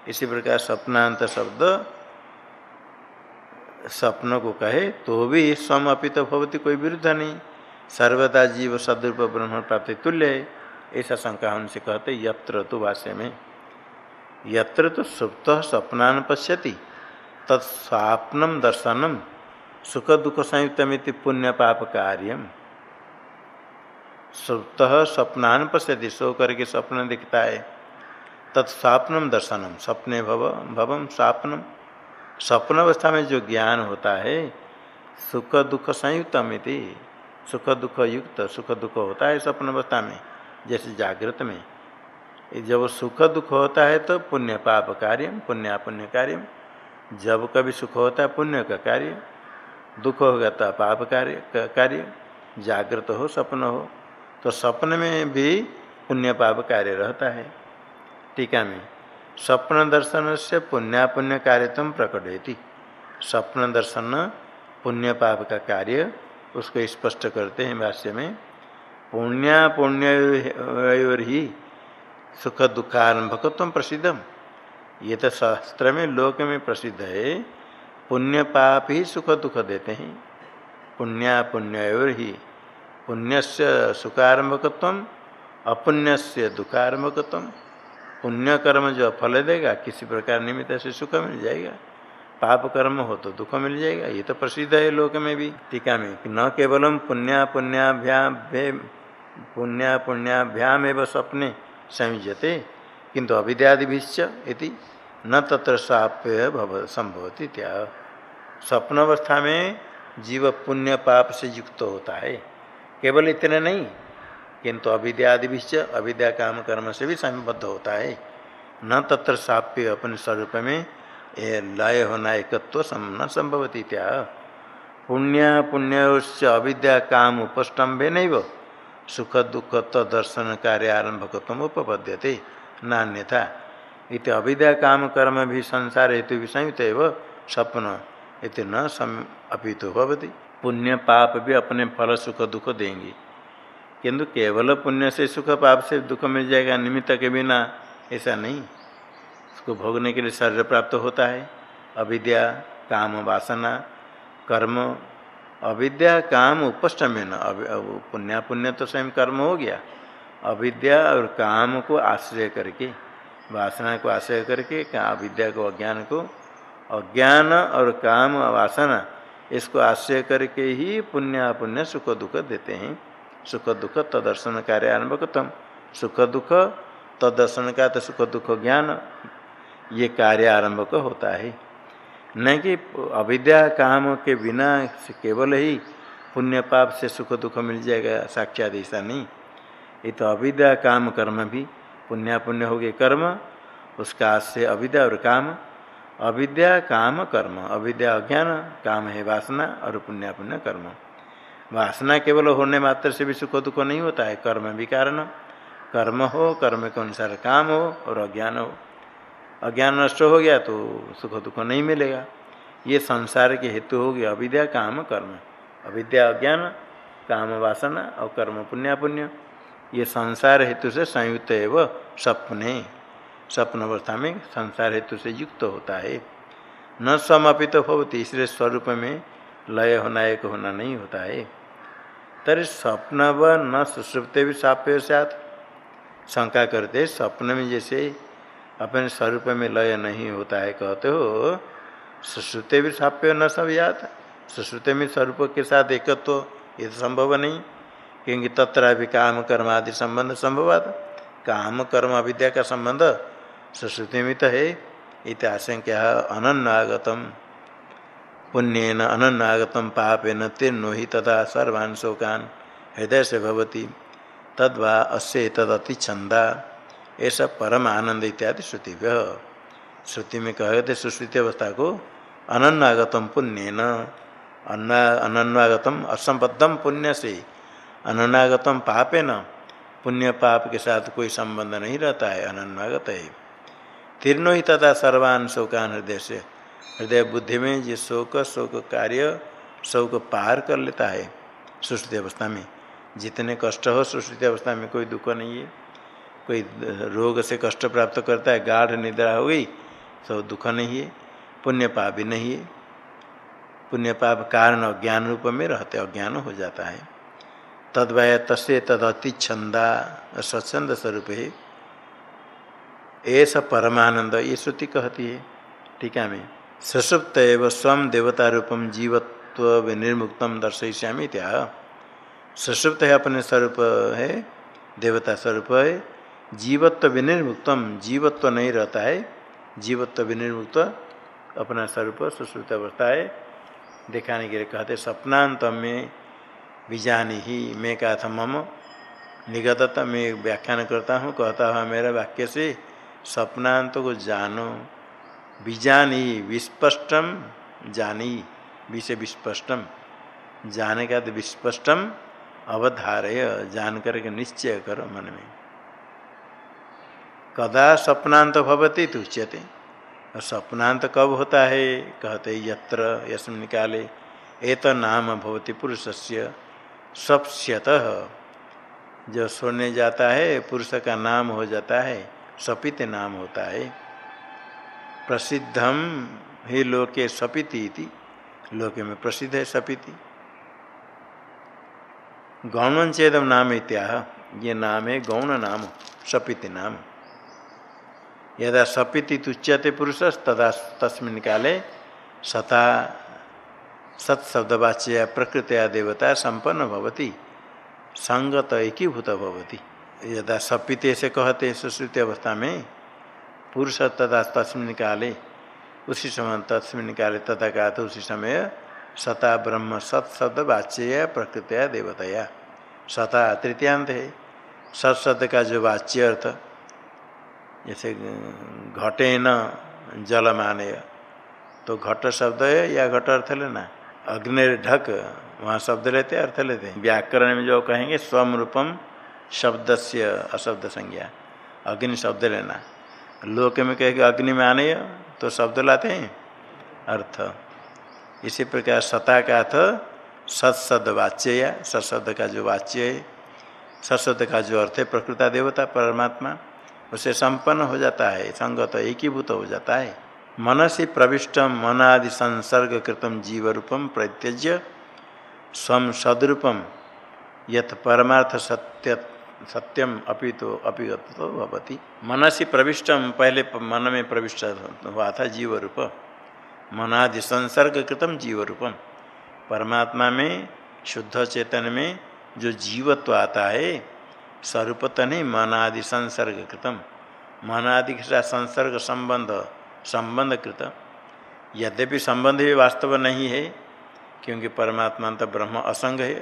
इसी प्रकार स्वप्नांत शब्द सपनों को कहे तो भी स्वम अपित तो भवती कोई विरुद्ध नहीं। सर्वदा जीव सदरूप ब्रह्म प्राप्ति तुल्य है। ऐसा शंका उनसे कहते, यत्र तो भाष्य में, यत्र तो सुप्त स्वप्नान पश्यति तत्स्वप्नम दर्शनम सुख दुख संयुक्त पुण्य पाप कार्य सुप्त स्वप्नान पश्यति सो करके स्वप्न दिखता है तत्स्वप्नम दर्शनम स्वप्ने भव भवम स्वप्नम स्वप्न अवस्था में जो ज्ञान होता है सुख दुख संयुक्तम सुख दुख युक्त सुख दुख होता है स्वप्न अवस्था में। जैसे जागृत में जब सुख दुख होता है तो पुण्य पाप कार्य पुण्य पुण्य कार्य जब कभी सुख होता है, पुण्य का कार्य दुख होगा तो पाप कार्य, का कार्य जागृत हो सपन हो तो स्वप्न में भी पुण्य पाप कार्य रहता है। टीका में, स्वप्न दर्शन से पुण्यापुण्य प्रकट स्वप्न दर्शन, पुण्य पाप का कार्य उसको स्पष्ट करते हैं भाष्य में। पुण्य पुण्य ही सुख दुखारंभकत्व प्रसिद्धम ये तो शास्त्र में लोक में प्रसिद्ध है। पुण्य पाप ही सुख दुख देते हैं। पुण्य पुण्य ही। पुण्य से सुखारंभकत्व अपुण्य से दुखारंभकत्व पुण्य कर्म जो फल देगा, किसी प्रकार निमित्त से सुख मिल जाएगा। पाप कर्म हो तो दुख मिल जाएगा। ये तो प्रसिद्ध है लोक में भी। टीका में, न केवलम पुण्य पुण्याभ्याम पुण्य पुण्याभ्याम एवं सपने संयुजते किंतु अविद्यादिश्च इति न तत्र साप्य भव संभवती त्या। स्वप्न अवस्था में जीव पुण्य पाप से युक्त होता है। केवल इतने नहीं किंतु अविद्यादिश्च अविद्या काम कर्म से भी संबद्ध होता है। न तत्र साप्य अपने स्वरूप में ये लय होना एकत्व न संभवती त्या। पुण्य पुण्य अविद्या काम उपस्तंभे नहीं सुख दुख तदर्शन कार्य आरंभ आरंभकत्व उपपद्यते नान्यथा। इत अविद्या काम कर्म भी संसार हेतु भी संयुक्त है स्वप्न इति न सम अपितु भवती। पुण्य पाप भी अपने फल सुख दुख देंगे। किंतु केवल पुण्य से सुख पाप से दुख मिल जाएगा निमित्त के बिना, ऐसा नहीं। उसको भोगने के लिए शरीर प्राप्त होता है। अविद्या, काम वासना, कर्म अविद्या काम उपष्टमें न? पुण्य पुण्य तो स्वयं कर्म हो गया। अविद्या और काम को आश्रय करके, वासना को आश्रय करके अविद्या को, अज्ञान को, अज्ञान और काम वासना, इसको आश्रय करके ही पुण्य अपुण्य सुख, दुख देते हैं। सुख, दुख, तदर्शन कार्य आरंभ आरंभकतम। सुख, दुख, तदर्शन का तो सुख, दुख, ज्ञान, ये कार्य आरंभक होता है। न कि अविद्या काम के बिना केवल ही पुण्य पाप से सुख दुख मिल जाएगा साक्षात ऐसा नहीं। ये तो अविद्या काम कर्म भी पुण्य पुण्य हो गए कर्म, उसका से अविद्या और काम। अविद्या काम कर्म, अविद्या अज्ञान, काम है वासना और पुण्य पुण्य कर्म। वासना केवल होने मात्र से भी सुख दुख नहीं होता है, कर्म भी कारण। कर्म हो, कर्म के अनुसार काम हो और अज्ञान हो। अज्ञान नष्ट हो गया तो सुख दुख नहीं मिलेगा। ये संसार के हेतु हो गया अविद्या, काम, कर्म। अविद्या, अज्ञान, काम, वासना और कर्म, पुण्य पुण्य ये संसार हेतु से संयुक्त है वो सपने। स्वप्न अवस्था में संसार हेतु से युक्त होता है। न समापित तो होती इसलिए स्वरूप में लय होना एक होना नहीं होता है। तरी स्वप्न व न सुश्रुप्ते भी साप्य साथ शंका करते स्वप्न में जैसे अपने स्वरूप में लय नहीं होता है, कहते हो, सुश्रुते भी साप्य न सब याद, सुश्रुते में स्वरूप के साथ एकत्व तो ये संभव नहीं, क्योंकि तत्र भी काम, कर्म आदि संबंध संभवाद काम, कर्म, अविद्या का संबंध सुश्रुति में तो है, इत आशंका अनन्नागतम, पुण्यन अनन्नागतम, पापेन तीर्णो ही तथा सर्वान् शोकान हृदय से भवती, तद्वा अस्य तदति छंदा ऐसा परम आनंद इत्यादि श्रुति श्रुति में कहे थे सुश्रुति अवस्था को, अनन्नागतम पुण्य न अनन्नागतम असंबद्धम पुण्य से अनन्नागतम पापे न पुण्य पाप के साथ कोई संबंध नहीं रहता है, अनन्नागत है। तीर्णो ही तथा सर्वान शोकान हृदय से, हृदय बुद्धि में जो शोक शोक कार्य, शोक पार कर लेता है। सुश्रुति अवस्था में जितने कष्ट हो, सुश्रुति अवस्था में कोई दुख नहीं है। कोई रोग से कष्ट प्राप्त करता है, गाढ़ निद्रा हो गई सब दुख नहीं है पुण्य पाप भी नहीं है। पुण्य पाप कारण अज्ञान रूप में रहते अज्ञान हो जाता है। तदवय तस्य तद अति छंदा स्वच्छंद स्वरूप। है ऐसा परमानंद, ये श्रुति कहती है टीका में। सशुप्त एवं स्वम देवता रूपम जीवत्व विनिर्मुक्तम दर्शयिष्यामी त्या सशुप्त है अपने स्वरूप है, देवता स्वरूप है जीवत्व विनिर्मुक्तम, जीवत्व नहीं रहता है। जीवत्व विनिर्मुक्त, अपना स्वरूप सुश्रुत अवस्था है दिखाने के लिए कहते सपनांत में बीजानी ही, मैं कहा था मम निगत मैं व्याख्यान करता हूँ, कहता हुआ मेरा वाक्य से, सपनांत को जानो। बीजानी विस्पष्टम, जानी, विषय विस्पष्टम, जाने का तो विस्पष्टम, अवधारय, जान करके निश्चय करो मन में। कदा सपनांत भवती तो उच्यते और सपनांत कब होता है? कहते यत्र, यस्मिन काले, एत नाम भवती पुरुष से सप्स्यत। जो सोने जाता है, पुरुष का नाम हो जाता है, सपित नाम होता है। प्रसिद्धम ही लोके सपिति इति। लोके में प्रसिद्ध है सपिति। गौण चेदम नाम इत्याह। ये नाम है गौण नाम, सपिति नाम। यदा सपिति तुच्यते पुरुष तदा तस्मिन काले सता सत्शब्दवाच्य प्रकृतया देवता संपन्न भवती संगत एकीभूत भवती। यदा सपिते से कहते, सुश्रुति अवस्था में पुरुष तथा तस्मिन काले, उसी समय तस्मिन काले तथा का तो उसी समय सता ब्रह्म सत्शब्द वाच्य प्रकृतया देवतया। सता तृतीयांत है। सत्शब्द का जो वाच्य अर्थ जैसे घटे न जल माने तो घट शब्द है या घट अर्थ लेना अग्नि ढक, वहाँ शब्द लेते अर्थ लेते हैं। व्याकरण में जो कहेंगे स्वम रूपम शब्द से अशब्द संज्ञा, अग्नि शब्द लेना लोक में कहेंगे, अग्नि में आने तो शब्द लाते हैं? अर्थ। इसी प्रकार सता का अर्थ सत्शब्द वाच्य या सत्शब्द का जो वाच्य है सत्शब्द का जो अर्थ है, प्रकृता देवता, परमात्मा। उसे संपन्न हो जाता है, संगत एकीभूत हो जाता है। मन से मनादि संसर्ग कृतम जीव रूपम प्रत्यज्य स्व सदरूपम यथ परमार्थ सत्य सत्यम अभी तो अपिगत तो भवती। मन से प्रविष्टम पहले मन में प्रविष्ट हुआ था जीव रूप मनादि संसर्ग कृतम जीव रूपम परमात्मा में, शुद्ध चेतन में जो जीवत्व आता है स्वरूप तो नहीं मन आदि संसर्ग कृतम मन आदि के साथ संसर्ग संबंध संबंध कृत। यद्यपि संबंध भी वास्तव नहीं है, क्योंकि परमात्मा तो ब्रह्म असंग है।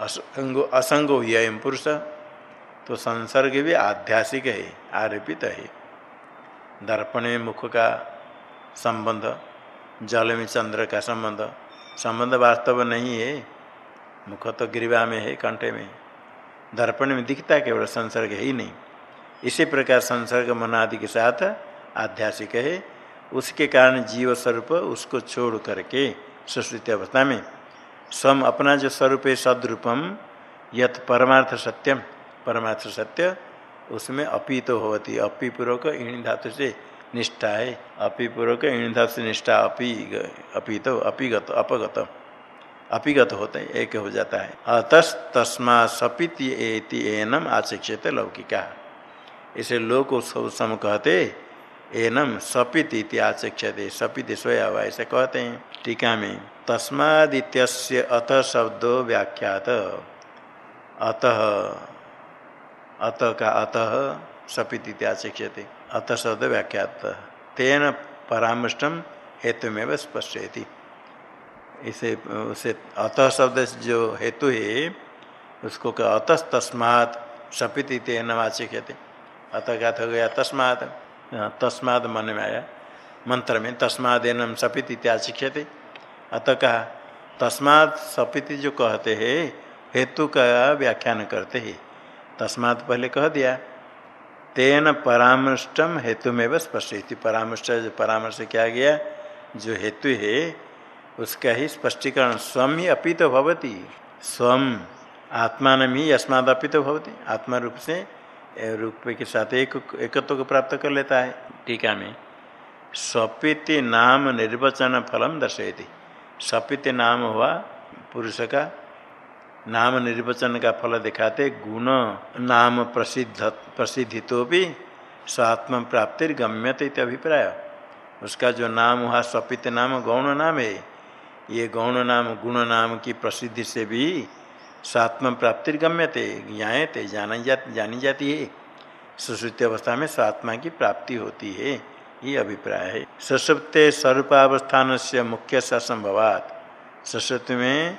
असंग असंग हुआ एम पुरुष तो संसर्ग भी आध्यासिक है, आरोपित है। दर्पण में मुख का संबंध, जल में चंद्र का संबंध संबंध वास्तव नहीं है। मुख तो ग्रीवा में है, कंठे में। दर्पण में दिखता केवल संसर्ग है ही नहीं। इसी प्रकार संसर्ग मनादि के साथ आध्यासिक है। उसके कारण जीव स्वरूप उसको छोड़ करके सुश्रुति अवस्था में स्वम अपना जो स्वरूप है, सदरूपम यथ परमार्थ सत्यम, परमार्थ सत्य, उसमें अपी तो होती अपी पूर्वक इन धातु से निष्ठा है। अपी पूर्वक इन धातु से निष्ठा अपी अपी तो अपीगत, अपगत। अपिगत होते हैं, एक हो जाता है। अतस तस्मा सपित एति एनम आचक्षित लौकिका। इसे लोक उत्सव सम कहते, एनम सपित इति आचक्षते सपित स्वयं ऐसे कहते हैं। टीका में तस्मादित्य अत शब्दो व्याख्यात। अतः, अत का अतः सपित इत्याचक्षते अत शब्द व्याख्यात। तेन परामृष्टम हेतुमेव स्पष्ट इसे, उसे अतः शब्द जो हेतु है, उसको कह अतः तस्मात सपित तेन वाचिक कहते अतः क्या हो गया तस्मात। तस्माद मन में आया। मंत्र में तस्माद एनम सपित इत्याशिक्षते अतः कहा, तस्मात सपित जो कहते हैं, हेतु का व्याख्यान करते हैं। तस्मात पहले कह दिया, तेन परामृष्टम हेतु में बस स्पष्ट परामृष्ट जो परामर्श किया गया? जो हेतु है उसका ही स्पष्टीकरण स्वम ही अपी तो भवती। स्वम आत्मान ही अस्मादपित भवती। आत्मा रूप से रूप के साथ एक, एकत्व को प्राप्त कर लेता है। टीका में, स्वपिति नाम निर्वचन फलम दर्शयती। सपित नाम हुआ पुरुष का। नाम निर्वचन का फल दिखाते गुण नाम प्रसिद्ध प्रसिद्धि तो भी स्वात्म प्राप्ति गम्यते अभिप्राय। उसका जो नाम हुआ सपित नाम, गौण नाम है ये गौण नाम, गुण नाम की प्रसिद्धि से भी स्वात्म प्राप्ति गम्य थे ज्ञाते जानी जाती जानी जाती है। सुश्रुति अवस्था में स्वात्मा की प्राप्ति होती है, ये अभिप्राय है। सशुप्ते स्वरूपावस्थान से मुख्य संभवात सशुप्त में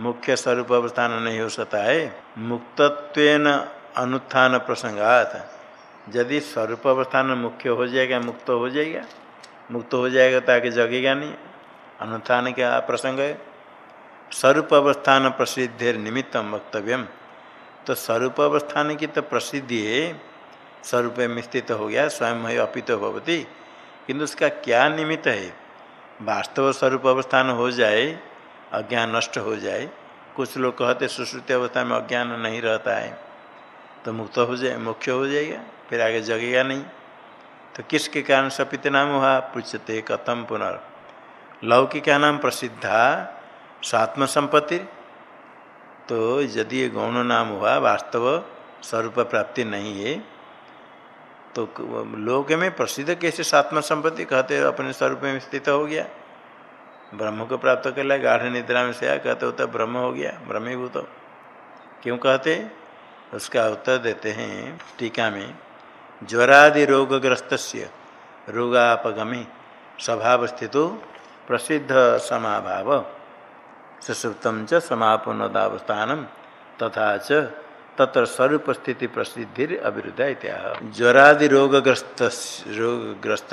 मुख्य स्वरूप अवस्थान नहीं हो सकता है। मुक्तत्व अनुत्थान प्रसंगात। यदि स्वरूप अवस्थान मुख्य हो जाएगा, मुक्त हो जाएगा। मुक्त हो जाएगा ताकि जगेगा नहीं। अनुत्थान का प्रसंग है? स्वरूप अवस्थान प्रसिद्धि निमित्तम वक्तव्यम। तो स्वरूप अवस्थान की तो प्रसिद्धि है स्वरूप में स्थित हो गया स्वयं है अपित भवती। किंतु उसका क्या निमित्त है? वास्तव स्वरूप अवस्थान हो जाए, अज्ञान नष्ट हो जाए, कुछ लोग कहते सुश्रुति अवस्था में अज्ञान नहीं रहता है। तो मुक्त हो जाए मुख्य हो जाएगा, फिर आगे जगेगा नहीं। तो किसके कारण सपित नाम हुआ? पूछते कथम पुनर्। लौकिका नाम प्रसिद्धा स्वात्म संपत्ति तो यदि ये गौण नाम हुआ, वास्तव स्वरूप प्राप्ति नहीं है तो लोक में प्रसिद्ध कैसे सात्म संपत्ति कहते अपने स्वरूप में स्थित हो गया। ब्रह्म को प्राप्त कर लिया गाढ़ निद्रा में से आया कहते होता ब्रह्म हो गया, ब्रह्मीभूत। क्यों कहते? उसका उत्तर देते हैं टीका में, ज्वरादि रोगग्रस्त रोगापगमी स्वभाव स्थित प्रसिद्ध समाभाव। सुसुप्तम च समापनदावस्थान तथा च तत्र स्वरूप स्थिति प्रसिद्धि अविरुद्ध इत्याह ज्वरादि रोगग्रस्त रोगग्रस्त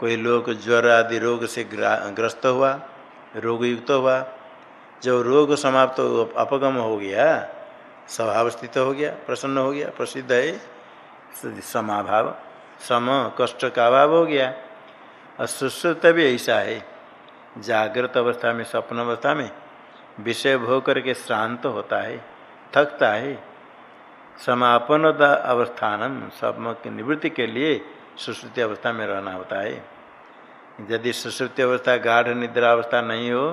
कोई लोग ज्वर आदि रोग से ग्रस्त हुआ रोग युक्त हुआ जब रोग समाप्त तो अपगम हो गया स्वभाव स्थित हो गया प्रसन्न हो गया प्रसिद्ध है समाभाव। सम कष्ट का अभाव हो गया। और सुश्रुत भी ऐसा है। जागृत अवस्था में, स्वप्न अवस्था में विषय भोग करके श्रांत होता है, थकता है। समापन अवस्थान सम की निवृत्ति के लिए सुश्रुति अवस्था में रहना होता है। यदि सुश्रुति अवस्था, गाढ़ निद्रा अवस्था नहीं हो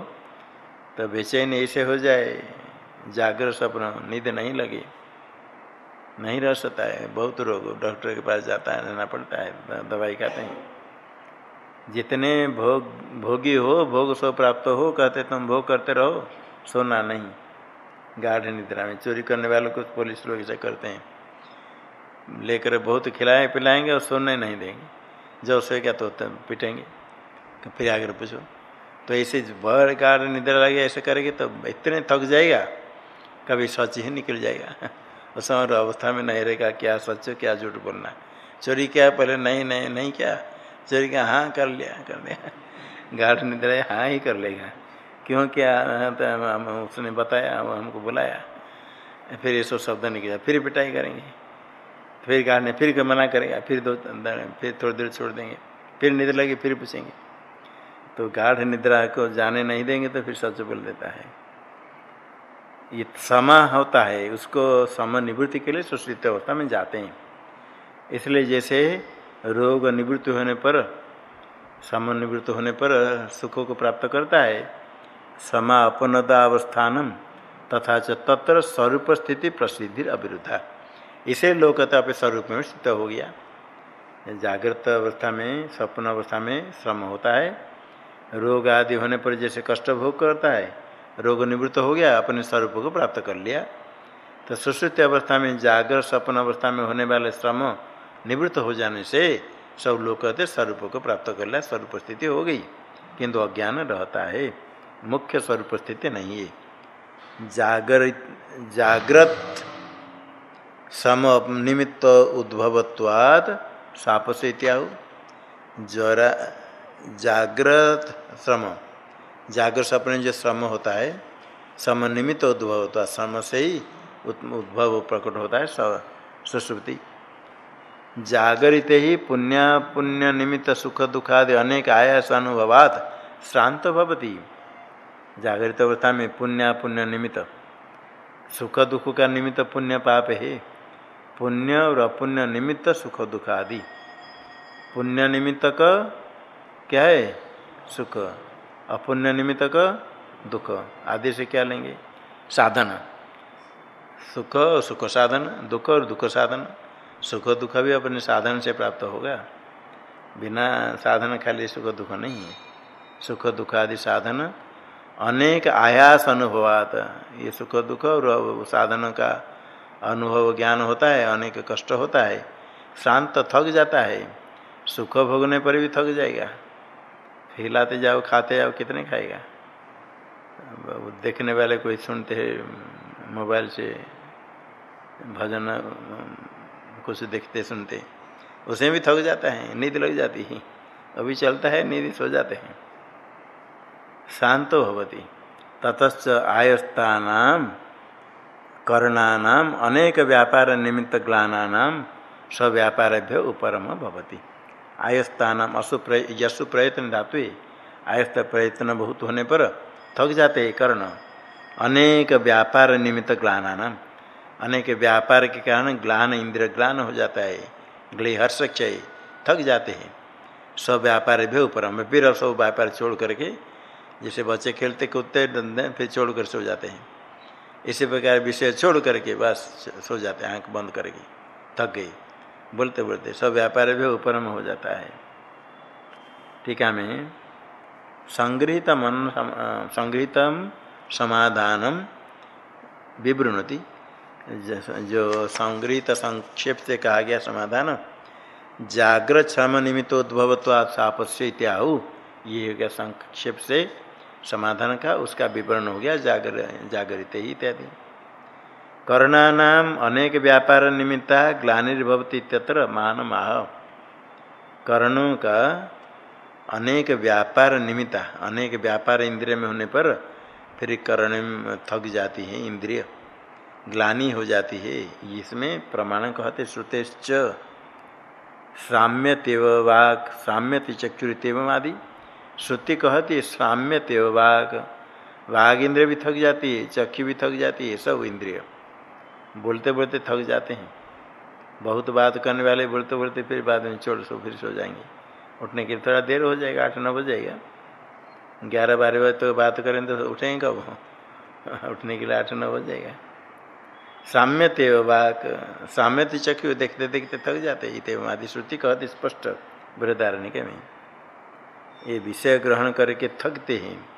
तो बेचैन ऐसे हो जाए, जागृत स्वप्न, नींद नहीं लगे। नहीं रह सकता है, बहुत रोग, डॉक्टर के पास जाता है रहना पड़ता है, दवाई खाते हैं। जितने भोग, भोगी हो, भोग सो प्राप्त हो, कहते तुम भोग करते रहो, सोना नहीं। गाढ़ निद्रा में चोरी करने वालों को पुलिस लोग ऐसा करते हैं। लेकर बहुत खिलाए पिलाएँगे और सोने नहीं देंगे। जो सोएगा तो पिटेंगे? तो फिर आगे पूछो तो ऐसे बड़ गाढ़ निद्रा लगे, ऐसे करेंगे तो इतने थक जाएगा, कभी सच ही निकल जाएगा। उस समय अवस्था में नहीं रहेगा, क्या सच, क्या झूठ बोलना। चोरी क्या, पहले नहीं नहीं नहीं क्या? चोरी क्या हाँ कर लिया कर लिया। गाढ़ निद्रा हाँ ही कर लेगा। क्यों क्या तो उसने बताया हमको बुलाया। फिर ये सब शब्द निकल फिर पिटाई करेंगे। फिर गाड़ने फिर मना करेगा, फिर दो फिर थोड़ी देर छोड़ देंगे। फिर निद्र लगे फिर पूछेंगे। तो गाढ़ निद्रा को जाने नहीं देंगे तो फिर सच बोल देता है। ये समा होता है, उसको सम निवृत्ति के लिए सुश्रित अवस्था में जाते हैं। इसलिए जैसे रोग निवृत्त होने पर सम निवृत्त होने पर सुखों को प्राप्त करता है। समा अपनदावस्थानम तथा च तत्र स्वरूप स्थिति प्रसिद्धि अविरुद्धा। इसे लोग कहते अपने स्वरूप में स्थित हो गया। जागृत अवस्था में स्वप्न अवस्था में श्रम होता है। रोग आदि होने पर जैसे कष्ट भोग करता है, रोग निवृत्त हो गया, अपने स्वरूप को प्राप्त कर लिया। तो सुश्रुति अवस्था में, जागर स्वप्न अवस्था में होने वाले श्रम निवृत्त हो जाने से सब लोग कहते स्वरूप को प्राप्त कर लिया स्वरूप स्थिति हो गई। किंतु अज्ञान रहता है, मुख्य स्वरूप स्थिति नहीं है। जागर जागृत, सम निमित्त उद्भवत्वाद साप से इत्याहु। ज्वरा जागृत श्रम। जागृत सपने जो श्रम होता है, सम निमित्त उद्भव होता श्रम से ही उद्भव प्रकट होता है सुश्रुति। जागरित ही पुण्य पुण्य निमित्त सुख दुखादि अनेक आयास अनुभवात श्रांत भवती। जागृत अवस्था में पुण्य पुण्य निमित्त सुख दुख का निमित्त पुण्य पाप है। पुण्य और अपुण्य निमित्त सुख दुख आदि पुण्य निमित्त का क्या है? सुख। अपुण्य निमित्त का दुख। आदि से क्या लेंगे? साधन। सुख और सुख साधन, दुख और दुख साधन। सुख दुख भी अपने साधन से प्राप्त होगा बिना साधन खाली सुख दुख नहीं है। सुख दुख आदि साधन अनेक आयास अनुभवात। ये सुख दुख और साधन का अनुभव ज्ञान होता है, अनेक कष्ट होता है। शांत थक जाता है। सुख भोगने पर भी थक जाएगा। खिलाते जाओ, खाते जाओ, कितने खाएगा? देखने वाले कोई सुनते हैं, मोबाइल से भजन कुछ देखते सुनते। उसे भी थक जाता है, नींद लग जाती है। अभी चलता है, नींद सो जाते हैं। शांतो भवती ततच आयस्तानाम कर्णानाम अनेक व्यापार निमित्त ग्लानानाम स्व्यापारभ्य उपरम भवती। आयस्तान असु यशु प्रयत्न धातु आयस्त प्रयत्न बहुत होने पर थक जाते कर्ण। अनेक व्यापार निमित्त ग्लानानाम अनेक व्यापार के कारण ग्लान इंद्र ग्लान हो जाता है। ग्ले हर्ष क्षय थक जाते हैं। सब व्यापार भी ऊपर में फिर सब व्यापार छोड़ करके जैसे बच्चे खेलते कूदते फिर छोड़ कर सो जाते हैं। इसी प्रकार विषय छोड़ करके बस सो जाते हैं, आँख बंद करके। थक गई बोलते बोलते, सब व्यापार भी ऊपर में हो जाता है। टीका में संग्रहित मन संग्रहित समाधानम विवृणति। जो संग्रहित संक्षेप से कहा गया समाधान जागृत श्रम निमित्तोद्भवत्वाप से इत्याहु, ये हो गया संक्षेप से समाधान का, उसका विवरण हो गया जागर जागृत ही इत्यादि। कर्णानाम अनेक व्यापार निमित्ता ग्लानिर्भवती तत्र मान माह कर्णों का अनेक व्यापार निमित्ता, अनेक व्यापार इंद्रिय में होने पर फिर कर्ण थक जाती है, इंद्रिय। ग्लानी हो जाती है। इसमें प्रमाण कहते श्रुतेश्च साम्य तेव वाक साम्य चक्षुरितेव आदि श्रुति कहती साम्य तेव वाक वाघ इंद्रिय भी थक जाती है, चक्षु भी थक जाती है, सब इंद्रिय। बोलते बोलते थक जाते हैं। बहुत बात करने वाले बोलते बोलते फिर बाद में छोड़ सो, फिर सो जाएँगे। उठने के थोड़ा देर हो जाएगा, आठ नौ बज जाएगा। ग्यारह बारह बजे तो बात करें तो उठेंगे कब? उठने के लिए आठ नौ बज जाएगा साम्य तेव वाक साम्य चक्यु देखते देखते थक जाते इतव आदि श्रुति कहते स्पष्ट बृहदारण्य में। ये विषय ग्रहण करके थकते हैं।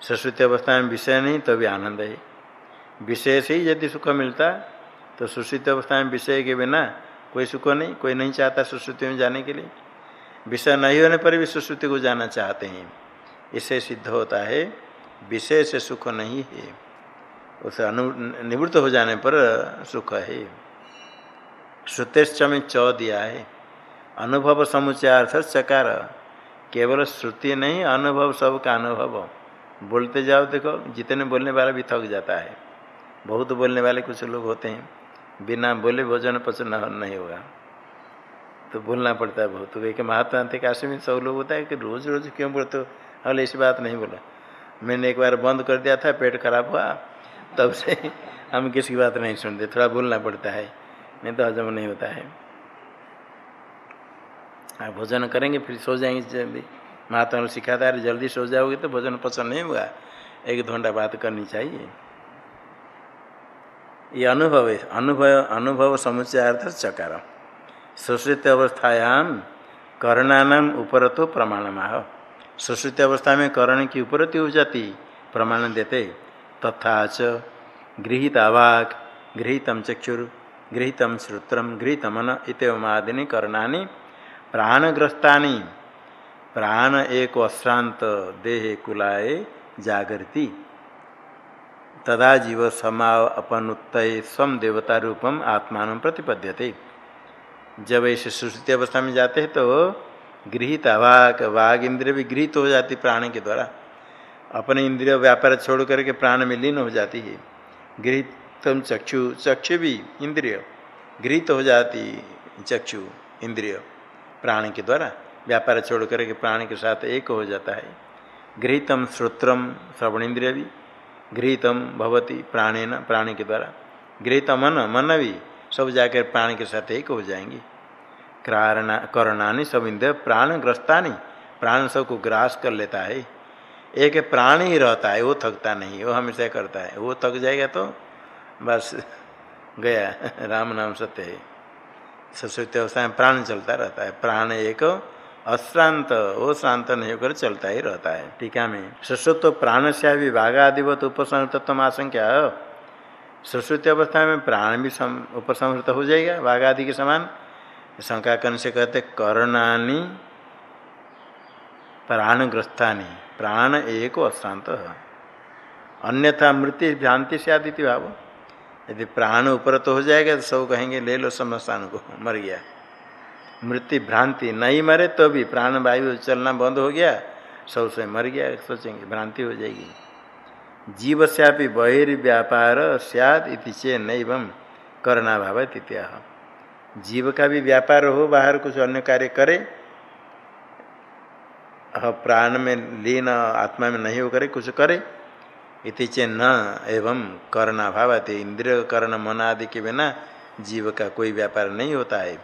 सरस्वती अवस्था में विषय नहीं तो भी आनंद है। विषय से ही यदि सुख मिलता तो सुश्रुति अवस्था में विषय के बिना कोई सुख नहीं, कोई नहीं चाहता सुश्रुति में जाने के लिए। विषय नहीं होने पर भी सुश्रुति को जाना चाहते हैं। इससे सिद्ध होता है, विषय से सुख नहीं है। उसे अनु, निवृत्त हो जाने पर, सुख है। श्रुतेश्च में च दिया है। अनुभव समुचयार्थ चकार। केवल श्रुति नहीं, अनुभव सब का अनुभव। बोलते जाओ, देखो, जितने बोलने वाला भी थक जाता है। बहुत बोलने वाले कुछ लोग होते हैं। बिना बोले भोजन पचन नहीं होगा। तो बोलना पड़ता है बहुत। तो एक महात्मा थे काशी में सब लोग होता है कि रोज रोज क्यों बोलते हो? हल ऐसी बात नहीं बोला। मैंने एक बार बंद कर दिया था, पेट खराब हुआ। तब से हम किसी बात नहीं सुनते, थोड़ा बोलना पड़ता है, नहीं तो हजम नहीं होता है। आप भोजन करेंगे, फिर सो जाएँगे जल्दी। महात्मा ने सिखाता है जल्दी सो जाओगे तो भोजन पसंद नहीं होगा। एक घंटा बात करनी चाहिए। ये अनुभव है, अनुभव अनुभव समुचयार्थ चकार सुश्रित अवस्थायाम करणानाम उपरतो प्रमाण माह सुश्रित अवस्था में करण की उपरति हो जाती, प्रमाण देते। तथा च। गृहित अवाक गृहीतम चक्षुर गृहीतम श्रोत्रम गृहीतमन इतमादिनी कर्णानि प्राणग्रस्ता प्राण एक अश्रांत देह कुलाए जागृति तदा जीव समापनुत्त स्वम देवता रूपम प्रतिपद्यते। जब ऐसे सुश्रुति अवस्था में जाते हैं तो गृहित वाक वाघ इंद्रिय भी गृहित हो जाती प्राण के द्वारा। अपने इंद्रिय व्यापार छोड़ करके प्राण में लीन हो जाती है। गृहितम चक्षु चक्षु भी इंद्रिय। गृहित हो जाती चक्षु इंद्रिय। प्राण के द्वारा व्यापार छोड़ करके प्राण के साथ एक हो जाता है। गृहितम श्रोत्रम श्रवण इंद्रिय भी। गृहितम भवती प्राणेन, प्राणी के द्वारा। गृहित मन मन भी सब जाकर प्राण के साथ एक हो जाएँगे। कारणा करणानी सब इंद्र प्राणग्रस्तानी, प्राण सबको ग्रास कर लेता है। एक प्राण ही रहता है, वो थकता नहीं, वो हमेशा करता है। वो थक जाएगा तो बस गया, राम नाम सत्य है। सरस्वती अवस्था में प्राण चलता रहता है। प्राण एक अश्रांत, वो श्रांत नहीं होकर चलता ही रहता है। टीका में सुश्रुत प्राण से भी भागादिवत उपसंहृतत्व आशंका सरस्वती अवस्था में प्राण भी उपसंहृत हो जाएगा आदि के समान। शंका करने से कहते कर्णानी प्राणग्रस्तानी। प्राण एक अशांत अन्यथा मृत्यु भ्रांति से आदित्य भाव यदि प्राण ऊपर तो हो जाएगा तो सब कहेंगे, ले लो समस्थान को, मर गया। मृत्यु भ्रांति नहीं मरे तो भी प्राण वायु चलना बंद हो गया, सबसे मर गया, सोचेंगे, भ्रांति हो जाएगी। जीव से बहिर्व्यापार सियाद इति चे नैवम करना भाव इत्या जीव का भी व्यापार हो, बाहर कुछ अन्य कार्य करे प्राण में लीन आत्मा में नहीं हो करे कुछ करे। इति चे न एवं करना भावते, इंद्रिय कर्ण मन आदि के बिना जीव का कोई व्यापार नहीं होता है।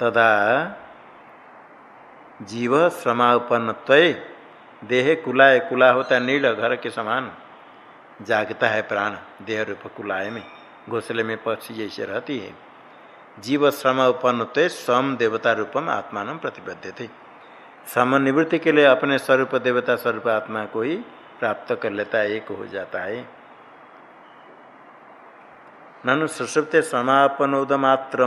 तदा जीव श्रमापन्न देह कुलाय कुला होता नील, घर के समान। जागता है प्राण, देह रूप कुलाय में, घोसले में पक्षी जैसे रहती है। जीव श्रम उत्पन्न स्वम देवता रूपम आत्मान प्रतिबद्ध थे सम निवृत्ति के लिए अपने स्वरूप देवता स्वरूप आत्मा को ही प्राप्त कर लेता है, एक हो जाता है। ननु सुषुप्त समापनोदमात्र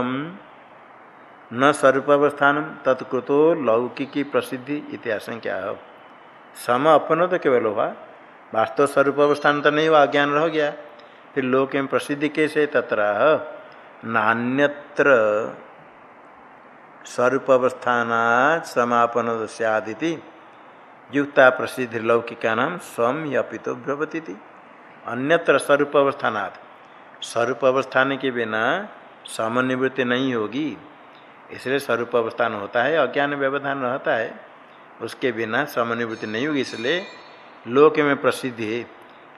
न स्वरूपावस्थान तत्कृतो लौकिकी प्रसिद्धि इतिहास क्या हो। सम अपनो तो केवल हुआ, वास्तव स्वरूप अवस्थान तो नहीं हुआ, अज्ञान रह गया। फिर लोक में प्रसिद्धि कैसे तत्र नान्यत्र। स्वरूप समापन सदिति युक्ता प्रसिद्धि लौकिका नाम स्वम यपितो भ्रवती थी अन्यत्र स्वरूप अवस्थानात् स्वरूप अवस्थान के बिना समनिवृत्ति नहीं होगी। इसलिए स्वरूप अवस्थान होता है, अज्ञान व्यवधान रहता है। उसके बिना समनिवृत्ति नहीं होगी, इसलिए लोक में प्रसिद्धि है।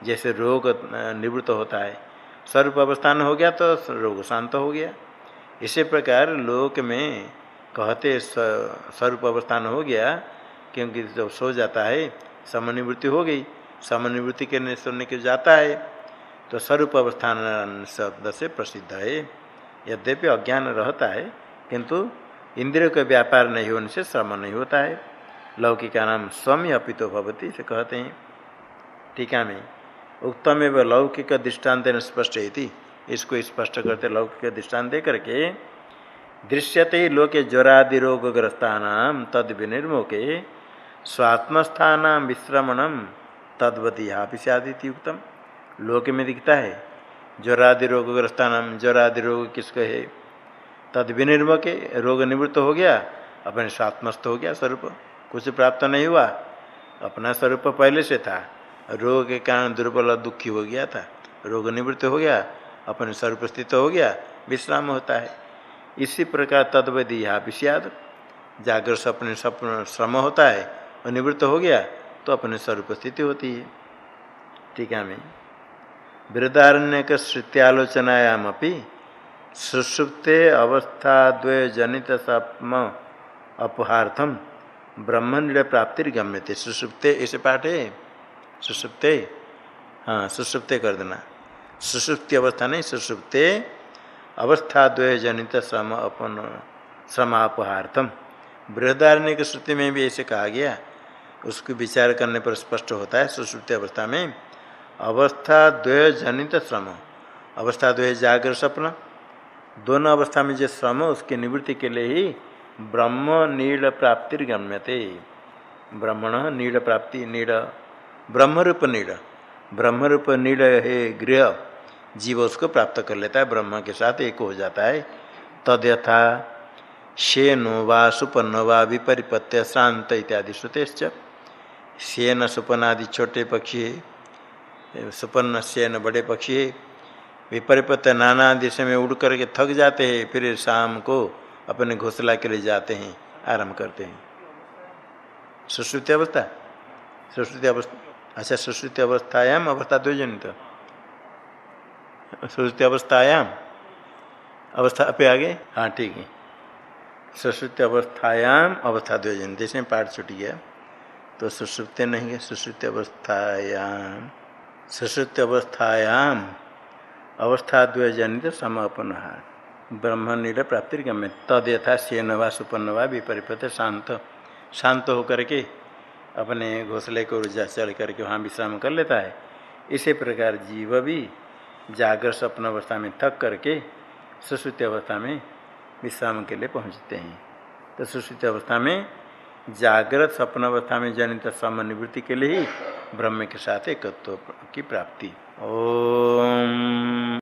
जैसे रोग निवृत्त होता है। स्वरूप अवस्थान हो गया तो रोग शांत हो गया। इसी प्रकार लोक में कहते स्वरूप अवस्थान हो गया, क्योंकि जब सो जाता है समनिवृत्ति हो गई। समनिवृत्ति के सुनने के जाता है तो स्वरूप अवस्थान शब्द से प्रसिद्ध है। यद्यपि अज्ञान रहता है, किंतु इंद्रियों का व्यापार नहीं होने से श्रम नहीं होता है। लौकिका नाम स्वम अपितो भवती से कहते हैं। टीका में उत्तम एवं लौकिक दृष्टांत स्पष्ट थी इसको स्पष्ट करते लौकिक दृष्टांत दे करके दृश्यते लोके ज्वरादि रोगग्रस्ता तद विनिर्मोके स्वात्मस्थान विश्रमणम तद्वती यहाँ भी उत्तम लोक में दिखता है, ज्वरादि रोगग्रस्तान ज्वरादि रोग किसको है? तद विनिर्मके रोग निवृत्त हो गया, अपने स्वात्मस्थ हो गया स्वरूप। कुछ प्राप्त नहीं हुआ, अपना स्वरूप पहले से था। रोग के कारण दुर्बल दुखी हो गया था। रोग निवृत्त हो गया, अपने स्वरूप स्थित हो गया, विश्राम होता है। इसी प्रकार तद्वधि यहाँ विषयाद। जागृत अपने स्वप्न श्रम होता है और निवृत्त हो गया तो अपने स्वरूप स्थिति होती है। टीका में वृद्धारण्य श्रुत्यालोचनायाम अपनी सुषुप्ते अवस्थाद्वय जनित स्वप्न अपहार्थम ब्रह्मनिर प्राप्ति गम्य थे सुसुप्ते ऐसे पाठ? सुसुप्ते हाँ सुसुप्ते कर देना। सुसुप्ति अवस्था नहीं सुसुप्ते अवस्था द्वय जनित श्रम अपन श्रमापहार्थम बृहदारण्य की श्रुति में भी ऐसे कहा गया। उसको विचार करने पर स्पष्ट होता है सुश्रुति अवस्था में। अवस्था द्वय जनित श्रम अवस्था द्वय जागर स्वप्न। दोनों अवस्था में जो श्रम उसकी निवृत्ति के लिए ही ब्रह्म नील प्राप्ति गम्यते। ब्रह्मण नील प्राप्ति नील। ब्रह्मरूप नील। ब्रह्मरूप नील है गृह। जीव उसको प्राप्त कर लेता है, ब्रह्म के साथ एक हो जाता है। तद यथा शेनो वा सुपन्न वा विपरिपत्य शांत इत्यादि श्रुतेश्च। शेन सुपन आदि छोटे पक्षी है शेन बड़े पक्षी है विपरिपत्य नाना दिशा में उड़ करके थक जाते हैं, फिर शाम को अपने घोसला के लिए जाते हैं आराम करते हैं। सुश्रुति अवस्था? सुश्रुति अवस्था? अच्छा सुश्रुति अवस्थायाम अवस्था द्वजनित। सुश्रुति अवस्थायाम अवस्था पे आगे? हाँ ठीक है। सुश्रुति अवस्थायाम, अवस्था द्वजनित जैसे पाठ छुट गया तो सुश्रुति नहीं है, सुश्रुति अवस्थायाम। सुश्रुति अवस्थायाम, अवस्था द्वजनित समापन। ब्रह्म नील प्राप्ति गम्य। तद यथा सेन वा सुपन्न वा विपरीपत शांत। शांत होकर के अपने घोसले को ऊर्जा चल करके वहाँ विश्राम कर लेता है। इसी प्रकार जीव भी जागर स्वप्न अवस्था में थक करके सुश्रुति अवस्था में विश्राम के लिए पहुँचते हैं। तो सुश्रुति अवस्था में जागृत स्वप्न अवस्था में जनित समनिवृत्ति के लिए ही ब्रह्म के साथ एकत्व की प्राप्ति। ओम।